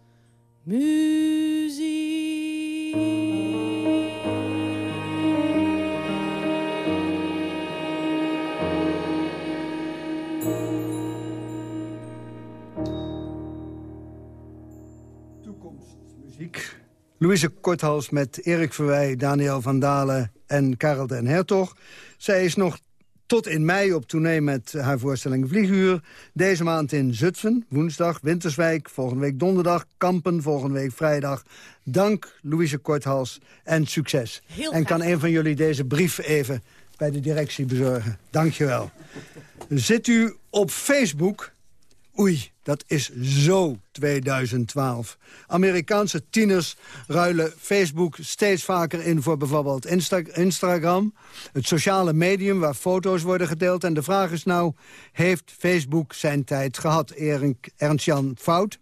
Muziek. Louise Korthals met Erik Verwij, Daniel van Dalen en Karel den Hertog. Zij is nog tot in mei op tournee met haar voorstelling Vlieguur. Deze maand in Zutphen, woensdag, Winterswijk, volgende week donderdag, Kampen, volgende week vrijdag. Dank Louise Korthals en succes. Heel en kan een van jullie deze brief even bij de directie bezorgen. Dank je wel. Zit u op Facebook? Oei, dat is zo 2012. Amerikaanse tieners ruilen Facebook steeds vaker in voor bijvoorbeeld Insta Instagram. Het sociale medium waar foto's worden gedeeld. En de vraag is nou, heeft Facebook zijn tijd gehad? Ernst-Jan Fout,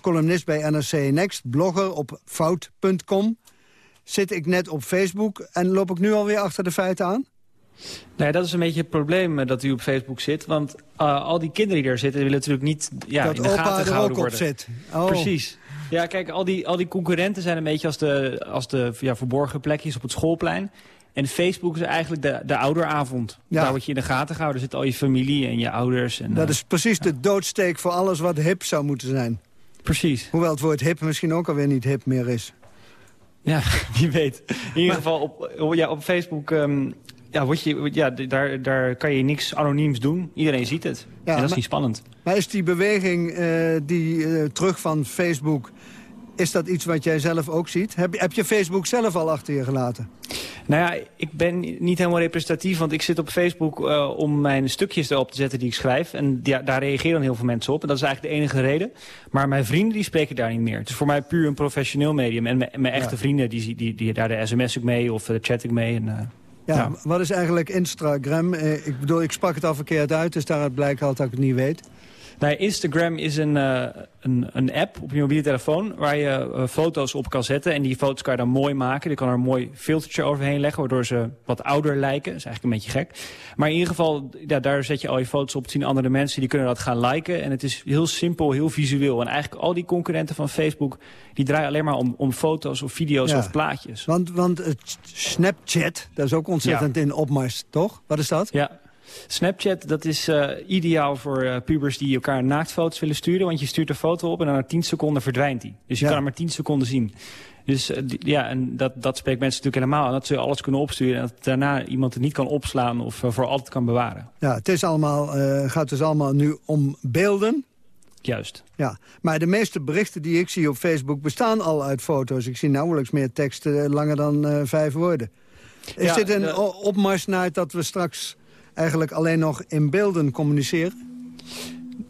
columnist bij NRC Next, blogger op fout.com. Zit ik net op Facebook en loop ik nu alweer achter de feiten aan? Nee, dat is een beetje het probleem eh, dat u op Facebook zit. Want eh, al die kinderen die daar zitten willen natuurlijk niet ja, Dat in de opa gaten er ook op worden. zit. Oh. Precies. Ja, kijk, al die, al die concurrenten zijn een beetje als de, als de ja, verborgen plekjes op het schoolplein. En Facebook is eigenlijk de, de ouderavond. Ja. Daar word je in de gaten gehouden. Daar zit al je familie en je ouders. En, Dat eh, is precies de doodsteek voor alles wat hip zou moeten zijn. Precies. Hoewel het woord hip misschien ook alweer niet hip meer is. Ja, wie weet. In ieder geval op, op- ja, op Facebook... ehm, ja, word je, ja, daar, daar kan je niks anoniems doen. Iedereen ziet het. en dat is maar- niet spannend. Maar is die beweging eh, die eh, terug van Facebook... is dat iets wat jij zelf ook ziet? Heb, heb je Facebook zelf al achter je gelaten? Nou ja, ik ben niet helemaal representatief, want ik zit op Facebook eh, om mijn stukjes erop te zetten die ik schrijf. En ja, daar reageren dan heel veel mensen op. En dat is eigenlijk de enige reden. Maar mijn vrienden die spreken daar niet meer. Het is voor mij puur een professioneel medium. En mijn, mijn echte Ja. vrienden, die, die, die, daar de sms ik mee of de chat ik mee. En, Ja, Ja. wat is eigenlijk Instagram? Eh, ik bedoel, ik sprak het al verkeerd uit, dus daaruit blijkt altijd dat ik het niet weet. Nou, Instagram is een, eh, een, een app op je mobiele telefoon waar je eh, foto's op kan zetten. En die foto's kan je dan mooi maken. Je kan er een mooi filtertje overheen leggen, waardoor ze wat ouder lijken. Dat is eigenlijk een beetje gek. Maar in ieder geval, ja, daar zet je al je foto's op. Zien andere mensen, die kunnen dat gaan liken. En het is heel simpel, heel visueel. En eigenlijk al die concurrenten van Facebook, die draaien alleen maar om, om foto's of video's Ja. of plaatjes. Want, want het Snapchat, dat is ook ontzettend in opmars, toch? Wat is dat? Ja. Snapchat, dat is eh, ideaal voor eh, pubers die elkaar naaktfoto's willen sturen. Want je stuurt een foto op en dan na 10 seconden verdwijnt die. Dus je Ja. kan hem maar 10 seconden zien. Dus eh, ja, en dat, dat spreekt mensen natuurlijk helemaal aan. Dat ze alles kunnen opsturen en dat daarna iemand het niet kan opslaan of voor altijd kan bewaren. Ja, het is allemaal, eh, gaat dus allemaal nu om beelden. Juist. Ja, maar de meeste berichten die ik zie op Facebook bestaan al uit foto's. Ik zie nauwelijks meer teksten langer dan vijf woorden. Is Ja, dit een de- opmars naar dat we straks eigenlijk alleen nog in beelden communiceren?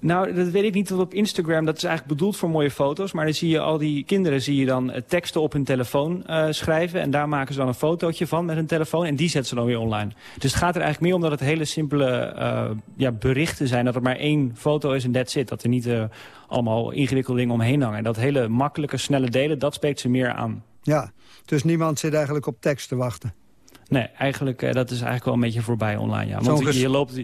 Nou, dat weet ik niet. Want op Instagram, dat is eigenlijk bedoeld voor mooie foto's. Maar dan zie je al die kinderen zie je dan eh, teksten op hun telefoon eh, schrijven. En daar maken ze dan een fotootje van met hun telefoon. En die zetten ze dan weer online. Dus het gaat er eigenlijk meer om dat het hele simpele eh, ja, berichten zijn. Dat er maar één foto is en that's it. Dat er niet allemaal ingewikkelde dingen omheen hangen. En dat hele makkelijke, snelle delen, dat spreekt ze meer aan. Ja, dus niemand zit eigenlijk op tekst te wachten. Nee, eigenlijk, uh, dat is eigenlijk wel een beetje voorbij online. Ja. Want je, loopt,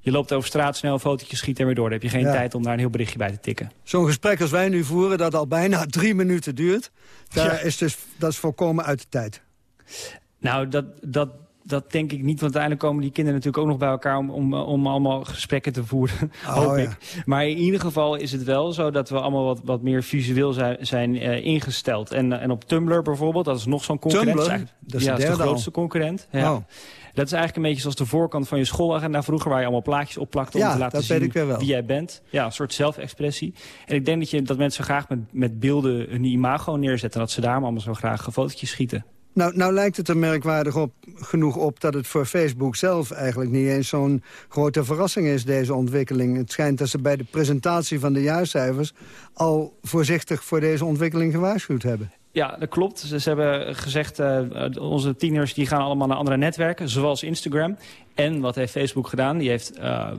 je loopt over straat snel, een fotootje schiet en weer door. Dan heb je geen Ja. tijd om daar een heel berichtje bij te tikken. Zo'n gesprek als wij nu voeren, dat al bijna drie minuten duurt... Daar Ja. is dus, dat is volkomen uit de tijd. Nou, dat, dat, dat denk ik niet. Want uiteindelijk komen die kinderen natuurlijk ook nog bij elkaar... om, om, om allemaal gesprekken te voeren, Oh, hoop ja. ik. Maar in ieder geval is het wel zo dat we allemaal wat, wat meer visueel zijn, zijn eh, ingesteld. En, eh, en op Tumblr bijvoorbeeld, dat is nog zo'n concurrent. Tumblr? Dat is de ja, derde de al. grootste concurrent. Ja. Oh. Dat is eigenlijk een beetje zoals de voorkant van je schoolagenda vroeger... waar je allemaal plaatjes op plakte om Ja, te laten dat zien weet ik weer wel. wie jij bent. Ja, een soort zelfexpressie. En ik denk dat, je, dat mensen graag met, met beelden hun imago neerzetten... en dat ze daarom allemaal zo graag fotootjes schieten. Nou, nou lijkt het er merkwaardig op, genoeg op dat het voor Facebook zelf eigenlijk niet eens zo'n grote verrassing is, deze ontwikkeling. Het schijnt dat ze bij de presentatie van de jaarcijfers al voorzichtig voor deze ontwikkeling gewaarschuwd hebben. Ja, dat klopt. Ze, ze hebben gezegd, eh, onze tieners die gaan allemaal naar andere netwerken, zoals Instagram. En wat heeft Facebook gedaan? Die heeft eh,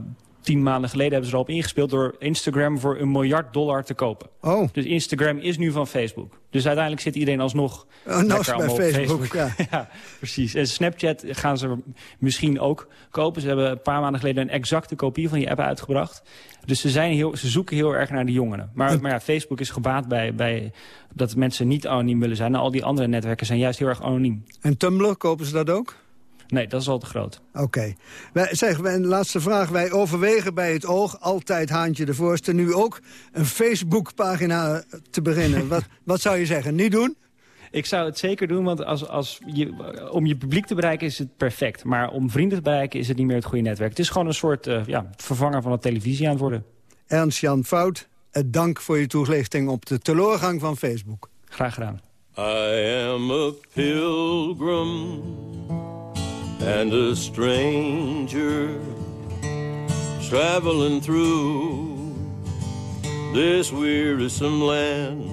tien maanden geleden hebben ze erop ingespeeld door Instagram voor een miljard dollar te kopen. Oh. Dus Instagram is nu van Facebook. Dus uiteindelijk zit iedereen alsnog Oh, nou bij Facebook, ja. ja, precies. En Snapchat gaan ze misschien ook kopen. Ze hebben een paar maanden geleden een exacte kopie van die app uitgebracht. Dus ze, zijn heel, ze zoeken heel erg naar de jongeren. Maar, maar ja, Facebook is gebaat bij, bij dat mensen niet anoniem willen zijn. En al die andere netwerken zijn juist heel erg anoniem. En Tumblr, kopen ze dat ook? Nee, dat is al te groot. Oké. Wij Zeg, wij- een laatste vraag. Wij overwegen bij het oog, altijd haantje de voorste... nu ook een Facebook-pagina te beginnen. wat, wat zou je zeggen? Niet doen? Ik zou het zeker doen, want als, als je, om je publiek te bereiken is het perfect. Maar om vrienden te bereiken is het niet meer het goede netwerk. Het is gewoon een soort eh, ja, vervanger van de televisie aan het worden. Ernst-Jan Fout, eh, dank voor je toelichting op de teleurgang van Facebook. Graag gedaan. I am a pilgrim and a stranger traveling through this wearisome land.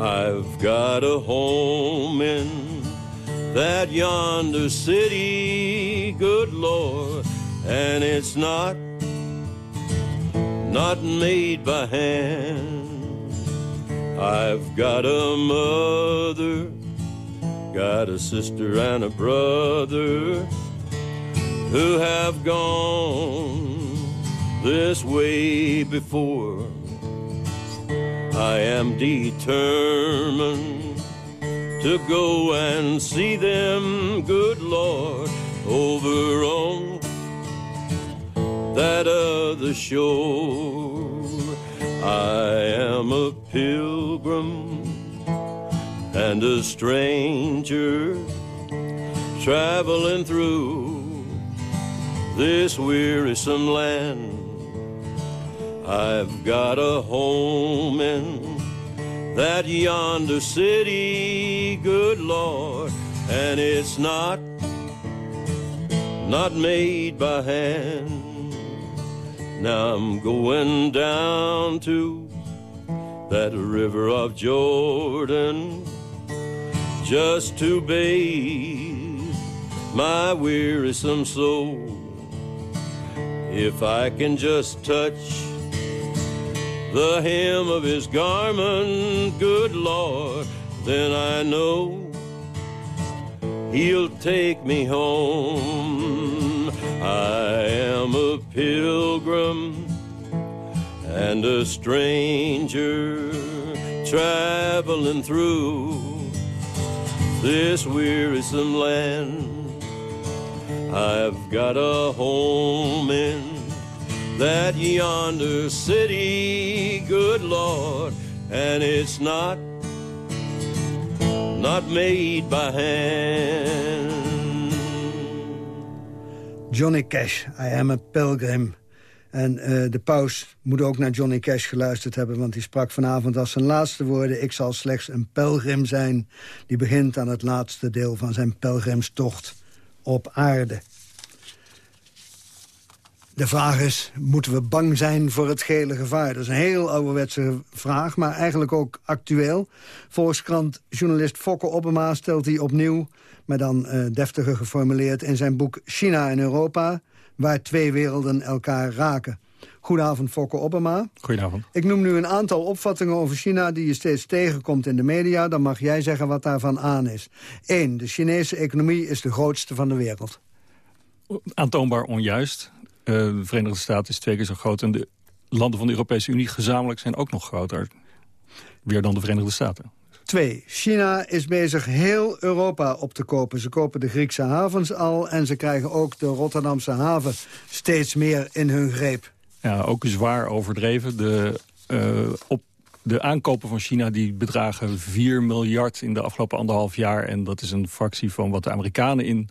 I've got a home in that yonder city, good Lord, and it's not not made by hand. I've got a mother, got a sister and a brother who have gone this way before. I am determined to go and see them, good Lord, over on that other shore. I am a pilgrim and a stranger traveling through this wearisome land. I've got a home in that yonder city, good Lord, and it's not not made by hand. Now I'm going down to that river of Jordan just to bathe my wearisome soul. If I can just touch the hem of his garment, good Lord, then I know he'll take me home. I am a pilgrim and a stranger traveling through this wearisome land. I've got a home in that yonder city, good Lord, and it's not not made by hand. Johnny Cash, I am a pilgrim. En eh, de paus moet ook naar Johnny Cash geluisterd hebben... want hij sprak vanavond als zijn laatste woorden... ik zal slechts een pelgrim zijn... die begint aan het laatste deel van zijn pelgrimstocht op aarde. De vraag is, moeten we bang zijn voor het gele gevaar? Dat is een heel ouderwetse vraag, maar eigenlijk ook actueel. Volkskrant-journalist Fokke Oppema stelt die opnieuw... maar dan eh, deftiger geformuleerd in zijn boek China en Europa... waar twee werelden elkaar raken. Goedenavond, Fokke Obama. Goedenavond. Ik noem nu een aantal opvattingen over China die je steeds tegenkomt in de media. Dan mag jij zeggen wat daarvan aan is. 1. De Chinese economie is de grootste van de wereld. Aantoonbaar onjuist. Uh, de Verenigde Staten is twee keer zo groot... en de landen van de Europese Unie gezamenlijk zijn ook nog groter. Weer dan de Verenigde Staten. Twee, China is bezig heel Europa op te kopen. Ze kopen de Griekse havens al en ze krijgen ook de Rotterdamse haven steeds meer in hun greep. Ja, ook zwaar overdreven. De, uh, op de aankopen van China die bedragen 4 miljard in de afgelopen anderhalf jaar. En dat is een fractie van wat de Amerikanen in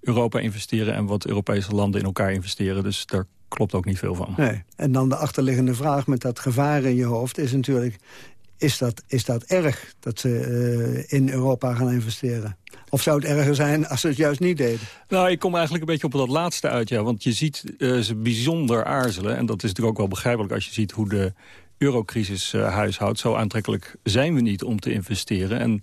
Europa investeren... en wat Europese landen in elkaar investeren. Dus daar klopt ook niet veel van. Nee. En dan de achterliggende vraag met dat gevaar in je hoofd is natuurlijk... is dat, is dat erg dat ze uh, in Europa gaan investeren? Of zou het erger zijn als ze het juist niet deden? Nou, ik kom eigenlijk een beetje op dat laatste uit, ja. Want je ziet uh, ze bijzonder aarzelen. En dat is natuurlijk ook wel begrijpelijk als je ziet hoe de eurocrisis uh, huishoudt. Zo aantrekkelijk zijn we niet om te investeren. En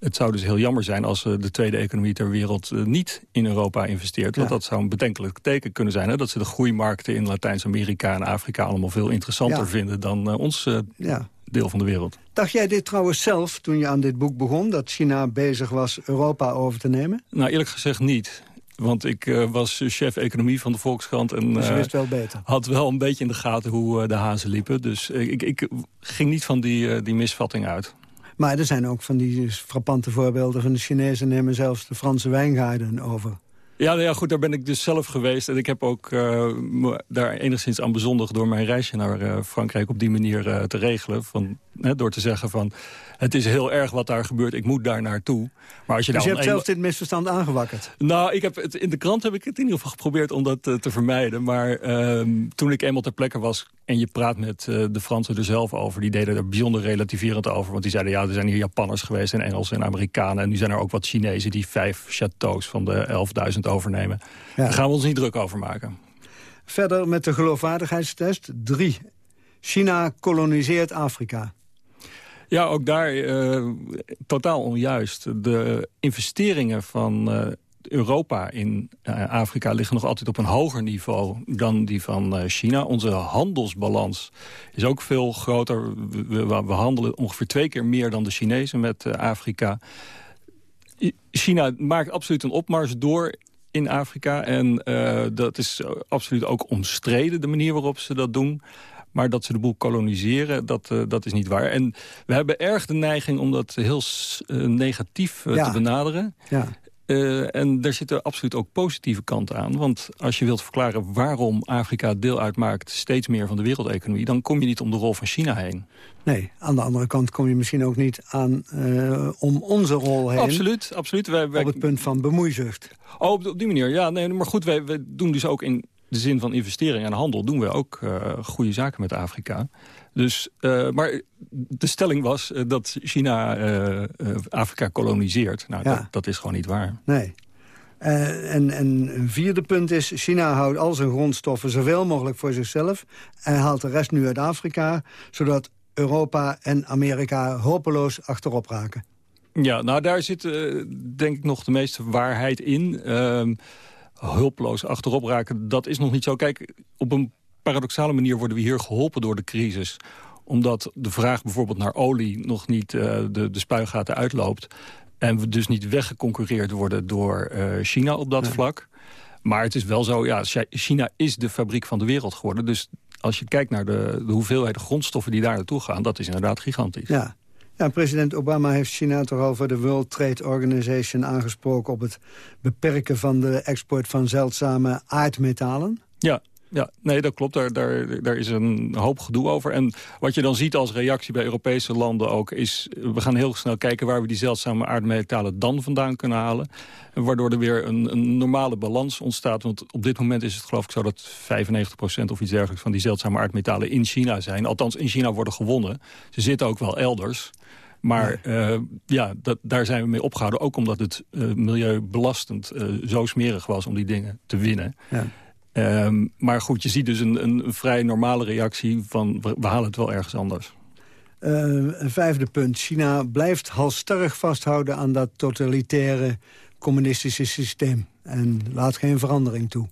het zou dus heel jammer zijn als de tweede economie ter wereld niet in Europa investeert. Want dat zou een bedenkelijk teken kunnen zijn. Hè? Dat ze de groeimarkten in Latijns-Amerika en Afrika allemaal veel interessanter ja. vinden dan uh, ons ja. deel van de wereld. Dacht jij dit trouwens zelf toen je aan dit boek begon? Dat China bezig was Europa over te nemen? Nou, eerlijk gezegd niet. Want ik uh, was chef economie van de Volkskrant. En, dus wist wel beter. had wel een beetje in de gaten hoe de hazen liepen. Dus ik, ik ging niet van die, die misvatting uit. Maar er zijn ook van die frappante voorbeelden van de Chinezen... nemen zelfs de Franse wijngaarden over. Ja, nou ja, goed, daar ben ik dus zelf geweest. En ik heb ook uh, daar enigszins aan bezondigd... door mijn reisje naar uh, Frankrijk op die manier uh, te regelen. Van, hè, door te zeggen van, het is heel erg wat daar gebeurt. Ik moet daar naartoe. Maar als je dus je hebt zelf dit misverstand aangewakkerd? Nou, ik heb het, in de krant heb ik het in ieder geval geprobeerd om dat te vermijden. Maar ehm, toen ik eenmaal ter plekke was... en je praat met de Fransen er zelf over... die deden er bijzonder relativerend over. Want die zeiden, ja, er zijn hier Japanners geweest... en Engelsen en Amerikanen. En nu zijn er ook wat Chinezen die vijf chateaus van de 11.000 overnemen. Ja. Daar gaan we ons niet druk over maken. Verder met de geloofwaardigheidstest. Drie. China koloniseert Afrika. Ja, ook daar uh, totaal onjuist. De investeringen van uh, Europa in uh, Afrika liggen nog altijd op een hoger niveau dan die van China. Onze handelsbalans is ook veel groter. We, we, handelen ongeveer twee keer meer dan de Chinezen met Afrika. China maakt absoluut een opmars door in Afrika. En dat is absoluut ook omstreden, de manier waarop ze dat doen. Maar dat ze de boel koloniseren, dat, uh, dat is niet waar. En we hebben erg de neiging om dat heel uh, negatief ja. te benaderen. Ja. Uh, en daar zitten absoluut ook positieve kanten aan. Want als je wilt verklaren waarom Afrika deel uitmaakt... steeds meer van de wereldeconomie... dan kom je niet om de rol van China heen. Nee, aan de andere kant kom je misschien ook niet aan uh, om onze rol heen. Absoluut, absoluut. Wij, wij... Op het punt van bemoeizucht. Oh, op, op die manier, ja. Nee, maar goed, wij, wij doen dus ook in de zin van investering en handel... doen we ook uh, goede zaken met Afrika. Dus, uh, maar de stelling was uh, dat China Afrika koloniseert. Nou, ja. dat, dat, is gewoon niet waar. Nee. en, en een vierde punt is... China houdt al zijn grondstoffen zoveel mogelijk voor zichzelf... en haalt de rest nu uit Afrika... zodat Europa en Amerika hopeloos achterop raken. Ja, nou daar zit denk ik nog de meeste waarheid in... Hulpeloos achterop raken, dat is nog niet zo. Kijk, op een paradoxale manier worden we hier geholpen door de crisis omdat de vraag bijvoorbeeld naar olie nog niet uh, de, de spuigaten uitloopt. En we dus niet weggeconcureerd worden door uh, China op dat vlak. Maar het is wel zo, ja, China is de fabriek van de wereld geworden. Dus als je kijkt naar de, de hoeveelheid grondstoffen die daar naartoe gaan... dat is inderdaad gigantisch. Ja. Ja, president Obama heeft China toch over de World Trade Organization aangesproken... op het beperken van de export van zeldzame aardmetalen. Ja, ja, nee, dat klopt. Daar, daar, daar is een hoop gedoe over. En wat je dan ziet als reactie bij Europese landen ook... is, we gaan heel snel kijken waar we die zeldzame aardmetalen dan vandaan kunnen halen. Waardoor er weer een, een normale balans ontstaat. Want op dit moment is het geloof ik zo dat 95% of iets dergelijks... van die zeldzame aardmetalen in China zijn. Althans, in China worden gewonnen. Ze zitten ook wel elders. Maar ja, uh, ja dat, daar zijn we mee opgehouden. Ook omdat het uh, milieubelastend uh, zo smerig was om die dingen te winnen. Ja. Um, maar goed, je ziet dus een, een, vrij normale reactie van... We, we, halen het wel ergens anders. Uh, een vijfde punt. China blijft halstarrig vasthouden aan dat totalitaire communistische systeem. En laat geen verandering toe.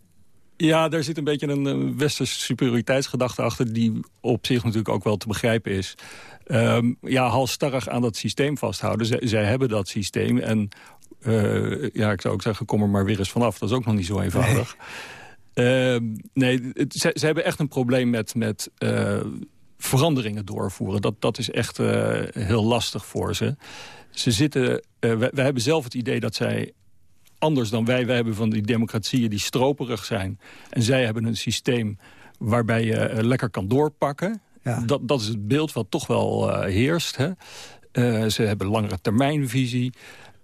Ja, daar zit een beetje een, westerse superioriteitsgedachte achter... die op zich natuurlijk ook wel te begrijpen is. Um, ja, halstarrig aan dat systeem vasthouden. Zij, zij hebben dat systeem en uh, ja, ik zou ook zeggen, kom er maar weer eens vanaf. Dat is ook nog niet zo eenvoudig. Nee, uh, nee het, ze, ze, hebben echt een probleem met, met uh, veranderingen doorvoeren. Dat, dat is echt uh, heel lastig voor ze. Ze zitten, wij, wij hebben zelf het idee dat zij anders dan wij. Wij hebben van die democratieën die stroperig zijn. En zij hebben een systeem waarbij je lekker kan doorpakken. Ja. Dat, dat is het beeld wat toch wel heerst. Hè? Ze hebben langere termijnvisie.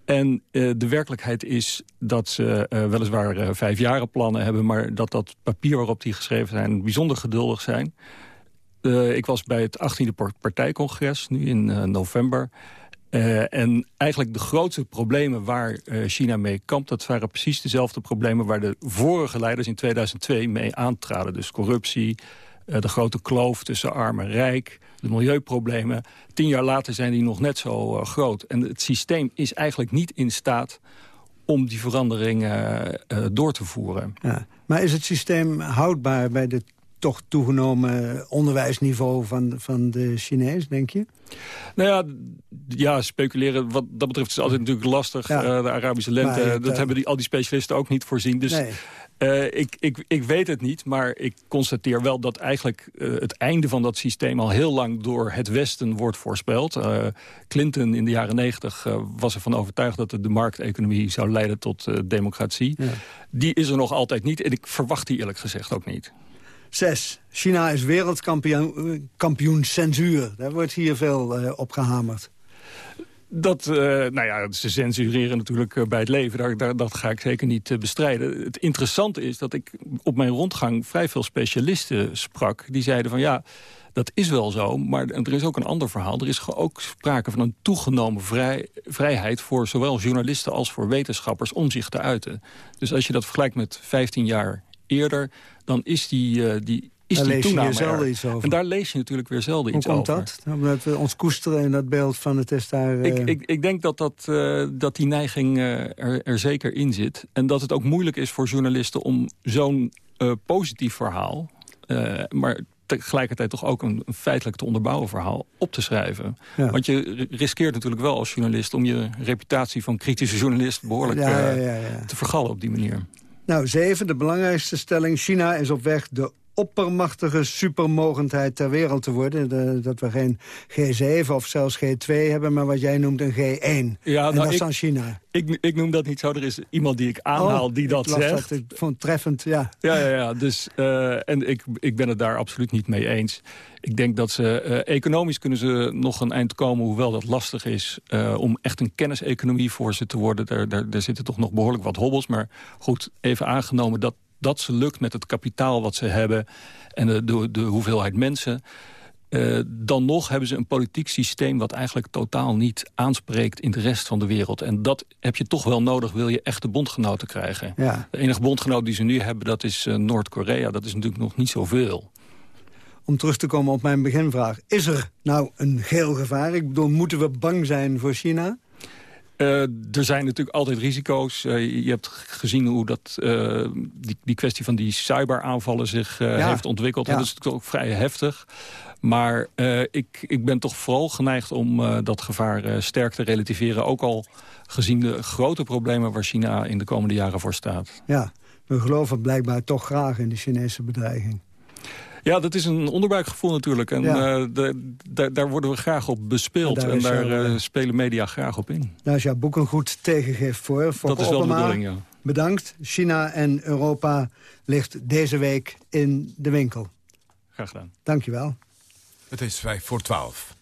En uh, de werkelijkheid is dat ze weliswaar vijfjaren plannen hebben... maar dat dat papier waarop die geschreven zijn bijzonder geduldig zijn. ik was bij het 18e partijcongres, nu in november... Uh, en eigenlijk de grootste problemen waar uh, China mee kampt... dat waren precies dezelfde problemen waar de vorige leiders in 2002 mee aantraden. Dus corruptie, uh, de grote kloof tussen arm en rijk, de milieuproblemen. Tien jaar later zijn die nog net zo groot. En het systeem is eigenlijk niet in staat om die veranderingen door te voeren. Ja. Maar is het systeem houdbaar bij de toch toegenomen onderwijsniveau van, van de Chinees, denk je? Nou ja, ja, speculeren wat dat betreft is altijd natuurlijk lastig. Ja. Uh, de Arabische lente, maar, dat uh, hebben die, al die specialisten ook niet voorzien. Dus nee. uh, ik, ik, ik weet het niet, maar ik constateer wel dat eigenlijk het einde van dat systeem al heel lang door het Westen wordt voorspeld. Clinton in de jaren negentig was ervan overtuigd dat de markteconomie zou leiden tot democratie. Ja. Die is er nog altijd niet en ik verwacht die eerlijk gezegd ook niet. Zes. China is wereldkampioen kampioen censuur. Daar wordt hier veel uh, op gehamerd. Dat, uh, nou ja, ze censureren natuurlijk uh, bij het leven. Daar, dat ga ik zeker niet bestrijden. Het interessante is dat ik op mijn rondgang vrij veel specialisten sprak. Die zeiden van ja, dat is wel zo, maar er is ook een ander verhaal. Er is ook sprake van een toegenomen vrij, vrijheid... voor zowel journalisten als voor wetenschappers om zich te uiten. Dus als je dat vergelijkt met 15 jaar eerder... dan is die, uh, die, is daar die lees toename je zelden iets over. En daar lees je natuurlijk weer zelden Hoe iets komt over. dat? Omdat we ons koesteren in dat beeld van het is daar... Uh... Ik, ik, ik denk dat, dat, uh, dat die neiging uh, er, er zeker in zit. En dat het ook moeilijk is voor journalisten om zo'n positief verhaal... maar tegelijkertijd toch ook een, een, feitelijk te onderbouwen verhaal op te schrijven. Ja. Want je riskeert natuurlijk wel als journalist... om je reputatie van kritische journalist behoorlijk ja, ja, te vergallen op die manier. Nou, zeven, de belangrijkste stelling. China is op weg de oppermachtige supermogendheid ter wereld te worden. De, dat we geen G7 of zelfs G2 hebben, maar wat jij noemt een G1. Ja, en nou, dat is dan China. Ik, ik noem dat niet zo. Er is iemand die ik aanhaal oh, die dat ik zegt. Dat, ik vond treffend, ja. Ja, ja, ja. Dus, uh, en ik, ik ben het daar absoluut niet mee eens. Ik denk dat ze, uh, economisch kunnen ze nog een eind komen... hoewel dat lastig is uh, om echt een kenniseconomie voor ze te worden. Daar, daar, daar zitten toch nog behoorlijk wat hobbels. Maar goed, even aangenomen dat dat ze lukt met het kapitaal wat ze hebben... en de, de, de hoeveelheid mensen... Uh, dan nog hebben ze een politiek systeem... wat eigenlijk totaal niet aanspreekt in de rest van de wereld. En dat heb je toch wel nodig, wil je echte bondgenoten krijgen. Ja. De enige bondgenoot die ze nu hebben, dat is uh, Noord-Korea. Dat is natuurlijk nog niet zoveel. Om terug te komen op mijn beginvraag. Is er nou een geel gevaar? Ik bedoel, moeten we bang zijn voor China? Uh, er zijn natuurlijk altijd risico's. Uh, je hebt gezien hoe dat, uh, die, die kwestie van die cyberaanvallen zich ja. heeft ontwikkeld. Ja. Dat is natuurlijk ook vrij heftig. Maar ik, ik ben toch vooral geneigd om dat gevaar sterk te relativeren. Ook al gezien de grote problemen waar China in de komende jaren voor staat. Ja, we geloven blijkbaar toch graag in de Chinese bedreiging. Ja, dat is een onderbuikgevoel natuurlijk. En ja. uh, de, de, daar worden we graag op bespeeld. En daar, en daar uh, spelen media graag op in. Daar is jouw boek een goed tegengift voor. dat is wel Obama. de bedoeling, ja. Bedankt. China en Europa ligt deze week in de winkel. Graag gedaan. Dankjewel. Het is vijf voor twaalf.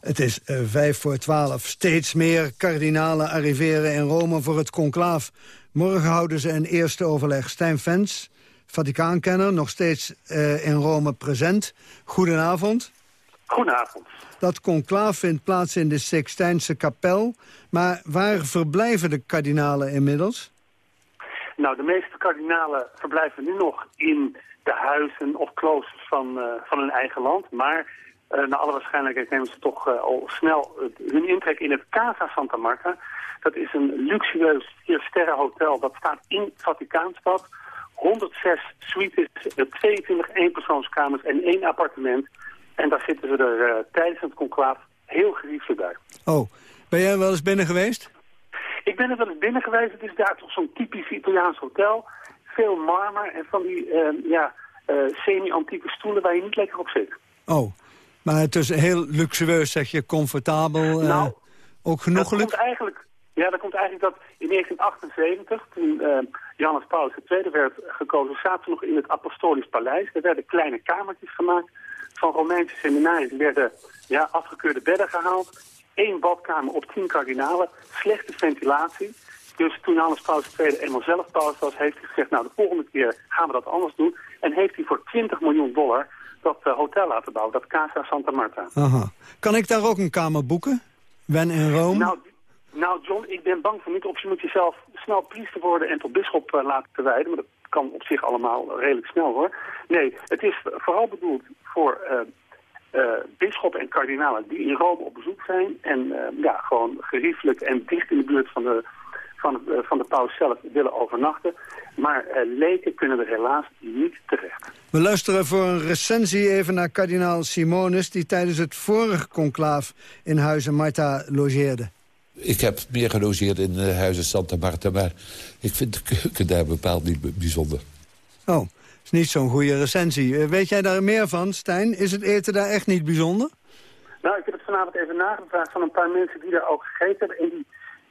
Het is uh, vijf voor twaalf. Steeds meer kardinalen arriveren in Rome voor het conclaaf. Morgen houden ze een eerste overleg. Stijn Vens Vaticaankenner, nog steeds uh, in Rome present. Goedenavond. Goedenavond. Dat conclaaf vindt plaats in de Sixtijnse kapel. Maar waar verblijven de kardinalen inmiddels? Nou, de meeste kardinalen verblijven nu nog in de huizen of kloosters van, uh, van hun eigen land. Maar uh, naar alle waarschijnlijkheid nemen ze toch uh, al snel hun intrek in het Casa Santa Marta. Dat is een luxueus viersterrenhotel dat staat in Vaticaanstad 106 suites, 22 eenpersoonskamers en één appartement. En daar zitten ze er uh, tijdens het conclaaf heel geriefelijk bij. Oh, ben jij wel eens binnen geweest? Ik ben er wel eens binnen geweest. Het is daar toch zo'n typisch Italiaans hotel. Veel marmer en van die uh, ja, uh, semi-antieke stoelen waar je niet lekker op zit. Oh, maar het is heel luxueus, zeg je, comfortabel, nou, ook genoeglijk? Dat komt eigenlijk, ja, dat komt eigenlijk dat in 1978, toen Johannes Paulus II werd gekozen, zaten nog in het Apostolisch Paleis. Er werden kleine kamertjes gemaakt van Romeinse seminaries. Er werden ja, afgekeurde bedden gehaald. Eén badkamer op tien kardinalen. Slechte ventilatie. Dus toen Johannes Paulus II eenmaal zelf paus was, heeft hij gezegd... nou, de volgende keer gaan we dat anders doen. En heeft hij voor 20 miljoen dollar dat uh, hotel laten bouwen. Dat Casa Santa Marta. Aha. Kan ik daar ook een kamer boeken? Ben in Rome? Nou, nou, John, ik ben bang voor niet. Of je moet jezelf snel priester worden en tot bischop uh, laten wijden. Maar dat kan op zich allemaal redelijk snel, hoor. Nee, het is vooral bedoeld voor uh, uh, bisschoppen en kardinalen die in Rome op bezoek zijn. En ja, gewoon geriefelijk en dicht in de buurt van de, van, van de paus zelf willen overnachten. Maar leken kunnen er helaas niet terecht. We luisteren voor een recensie even naar kardinaal Simonis... die tijdens het vorige conclaaf in Huizen Marta logeerde. Ik heb meer gelogeerd in uh, huizen Santa Marta, maar ik vind de keuken daar bepaald niet bijzonder. Oh, is niet zo'n goede recensie. Uh, weet jij daar meer van, Stijn? Is het eten daar echt niet bijzonder? Nou, ik heb het vanavond even nagevraagd van een paar mensen die daar ook gegeten hebben. En die,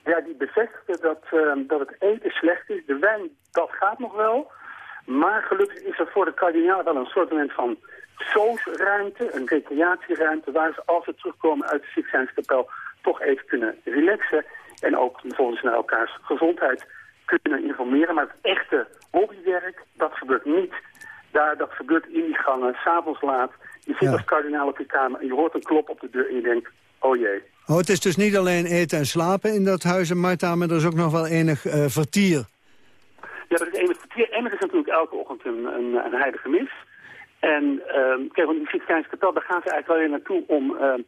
ja, die bevestigden dat, uh, dat het eten slecht is. De wijn, dat gaat nog wel. Maar gelukkig is er voor de kardinaal wel een soort van soosruimte, een recreatieruimte... waar ze als ze terugkomen uit de Sixtijnskapel toch even kunnen relaxen. En ook volgens naar elkaars gezondheid kunnen informeren. Maar het echte hobbywerk, dat gebeurt niet. Daar, dat gebeurt in die gangen, s'avonds laat. Je zit Ja. als kardinaal op je kamer en je hoort een klop op de deur en je denkt, oh jee. Oh, het is dus niet alleen eten en slapen in dat huis in Marta... maar er is ook nog wel enig eh, vertier. Ja, dat is enig kwartier. En er is natuurlijk elke ochtend een, een, een heilige mis. En ehm kijk, want die Sixtijnse kapel, daar gaan ze eigenlijk wel weer naartoe om, ehm,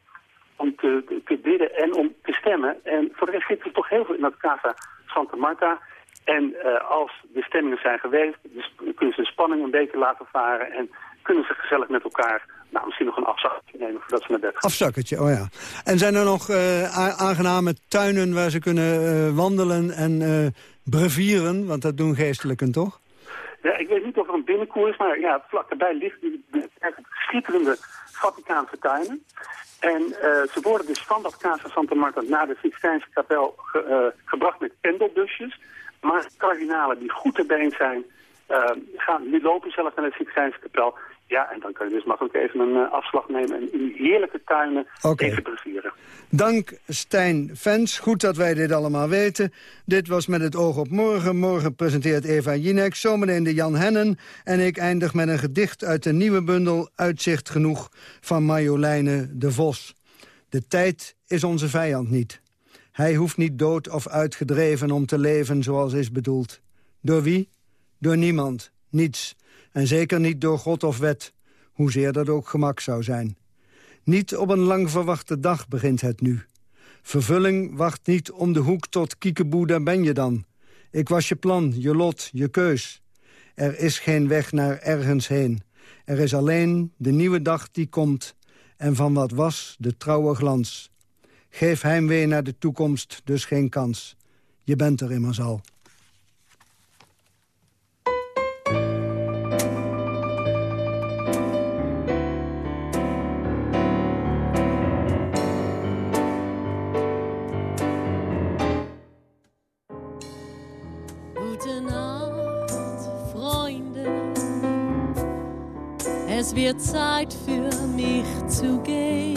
om te, bidden en om te stemmen. En voor de rest zit er toch heel veel in dat Casa Santa Marta. En eh, als de stemmingen zijn geweest, dus kunnen ze de spanning een beetje laten varen... en kunnen ze gezellig met elkaar, nou, misschien nog een afzakje nemen voordat ze naar bed gaan. Afzakkertje, oh ja. En zijn er nog eh, aangename tuinen waar ze kunnen eh, wandelen en brevieren? Want dat doen geestelijken toch? Ja, ik weet niet of er een binnenkoer is, maar ja, vlak daarbij ligt eigenlijk schitterende Vaticaanse tuinen. En eh, ze worden dus van dat Casa Santa Marta naar de Sixtijnse kapel eh, gebracht met pendelbusjes. Maar kardinalen die goed te been zijn, eh, gaan, die lopen zelf naar de Sixtijnse kapel. Ja, en dan kan je dus makkelijk even een eh, afslag nemen en in heerlijke tuinen Oké. even brevieren. Dank Stijn Vens. Goed dat wij dit allemaal weten. Dit was Met het oog op morgen. Morgen presenteert Eva Jinek, zometeen de Jan Hennen. En ik eindig met een gedicht uit de nieuwe bundel Uitzicht genoeg van Marjoleine de Vos. De tijd is onze vijand niet. Hij hoeft niet dood of uitgedreven om te leven zoals is bedoeld. Door wie? Door niemand, niets. En zeker niet door God of wet, hoezeer dat ook gemak zou zijn. Niet op een lang verwachte dag begint het nu. Vervulling wacht niet om de hoek tot kiekeboe, daar ben je dan. Ik was je plan, je lot, je keus. Er is geen weg naar ergens heen. Er is alleen de nieuwe dag die komt. En van wat was de trouwe glans. Geef heimwee naar de toekomst, dus geen kans. Je bent er immers al. Es Zeit für mich zu gehen.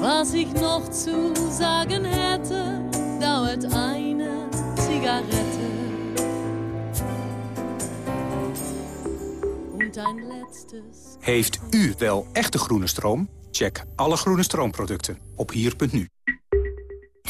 Was ich noch zu sagen hätte, dauert eine Zigarette. Und ein letztes Heeft u wel echte groene stroom? Check alle groene stroomproducten op hier.nu.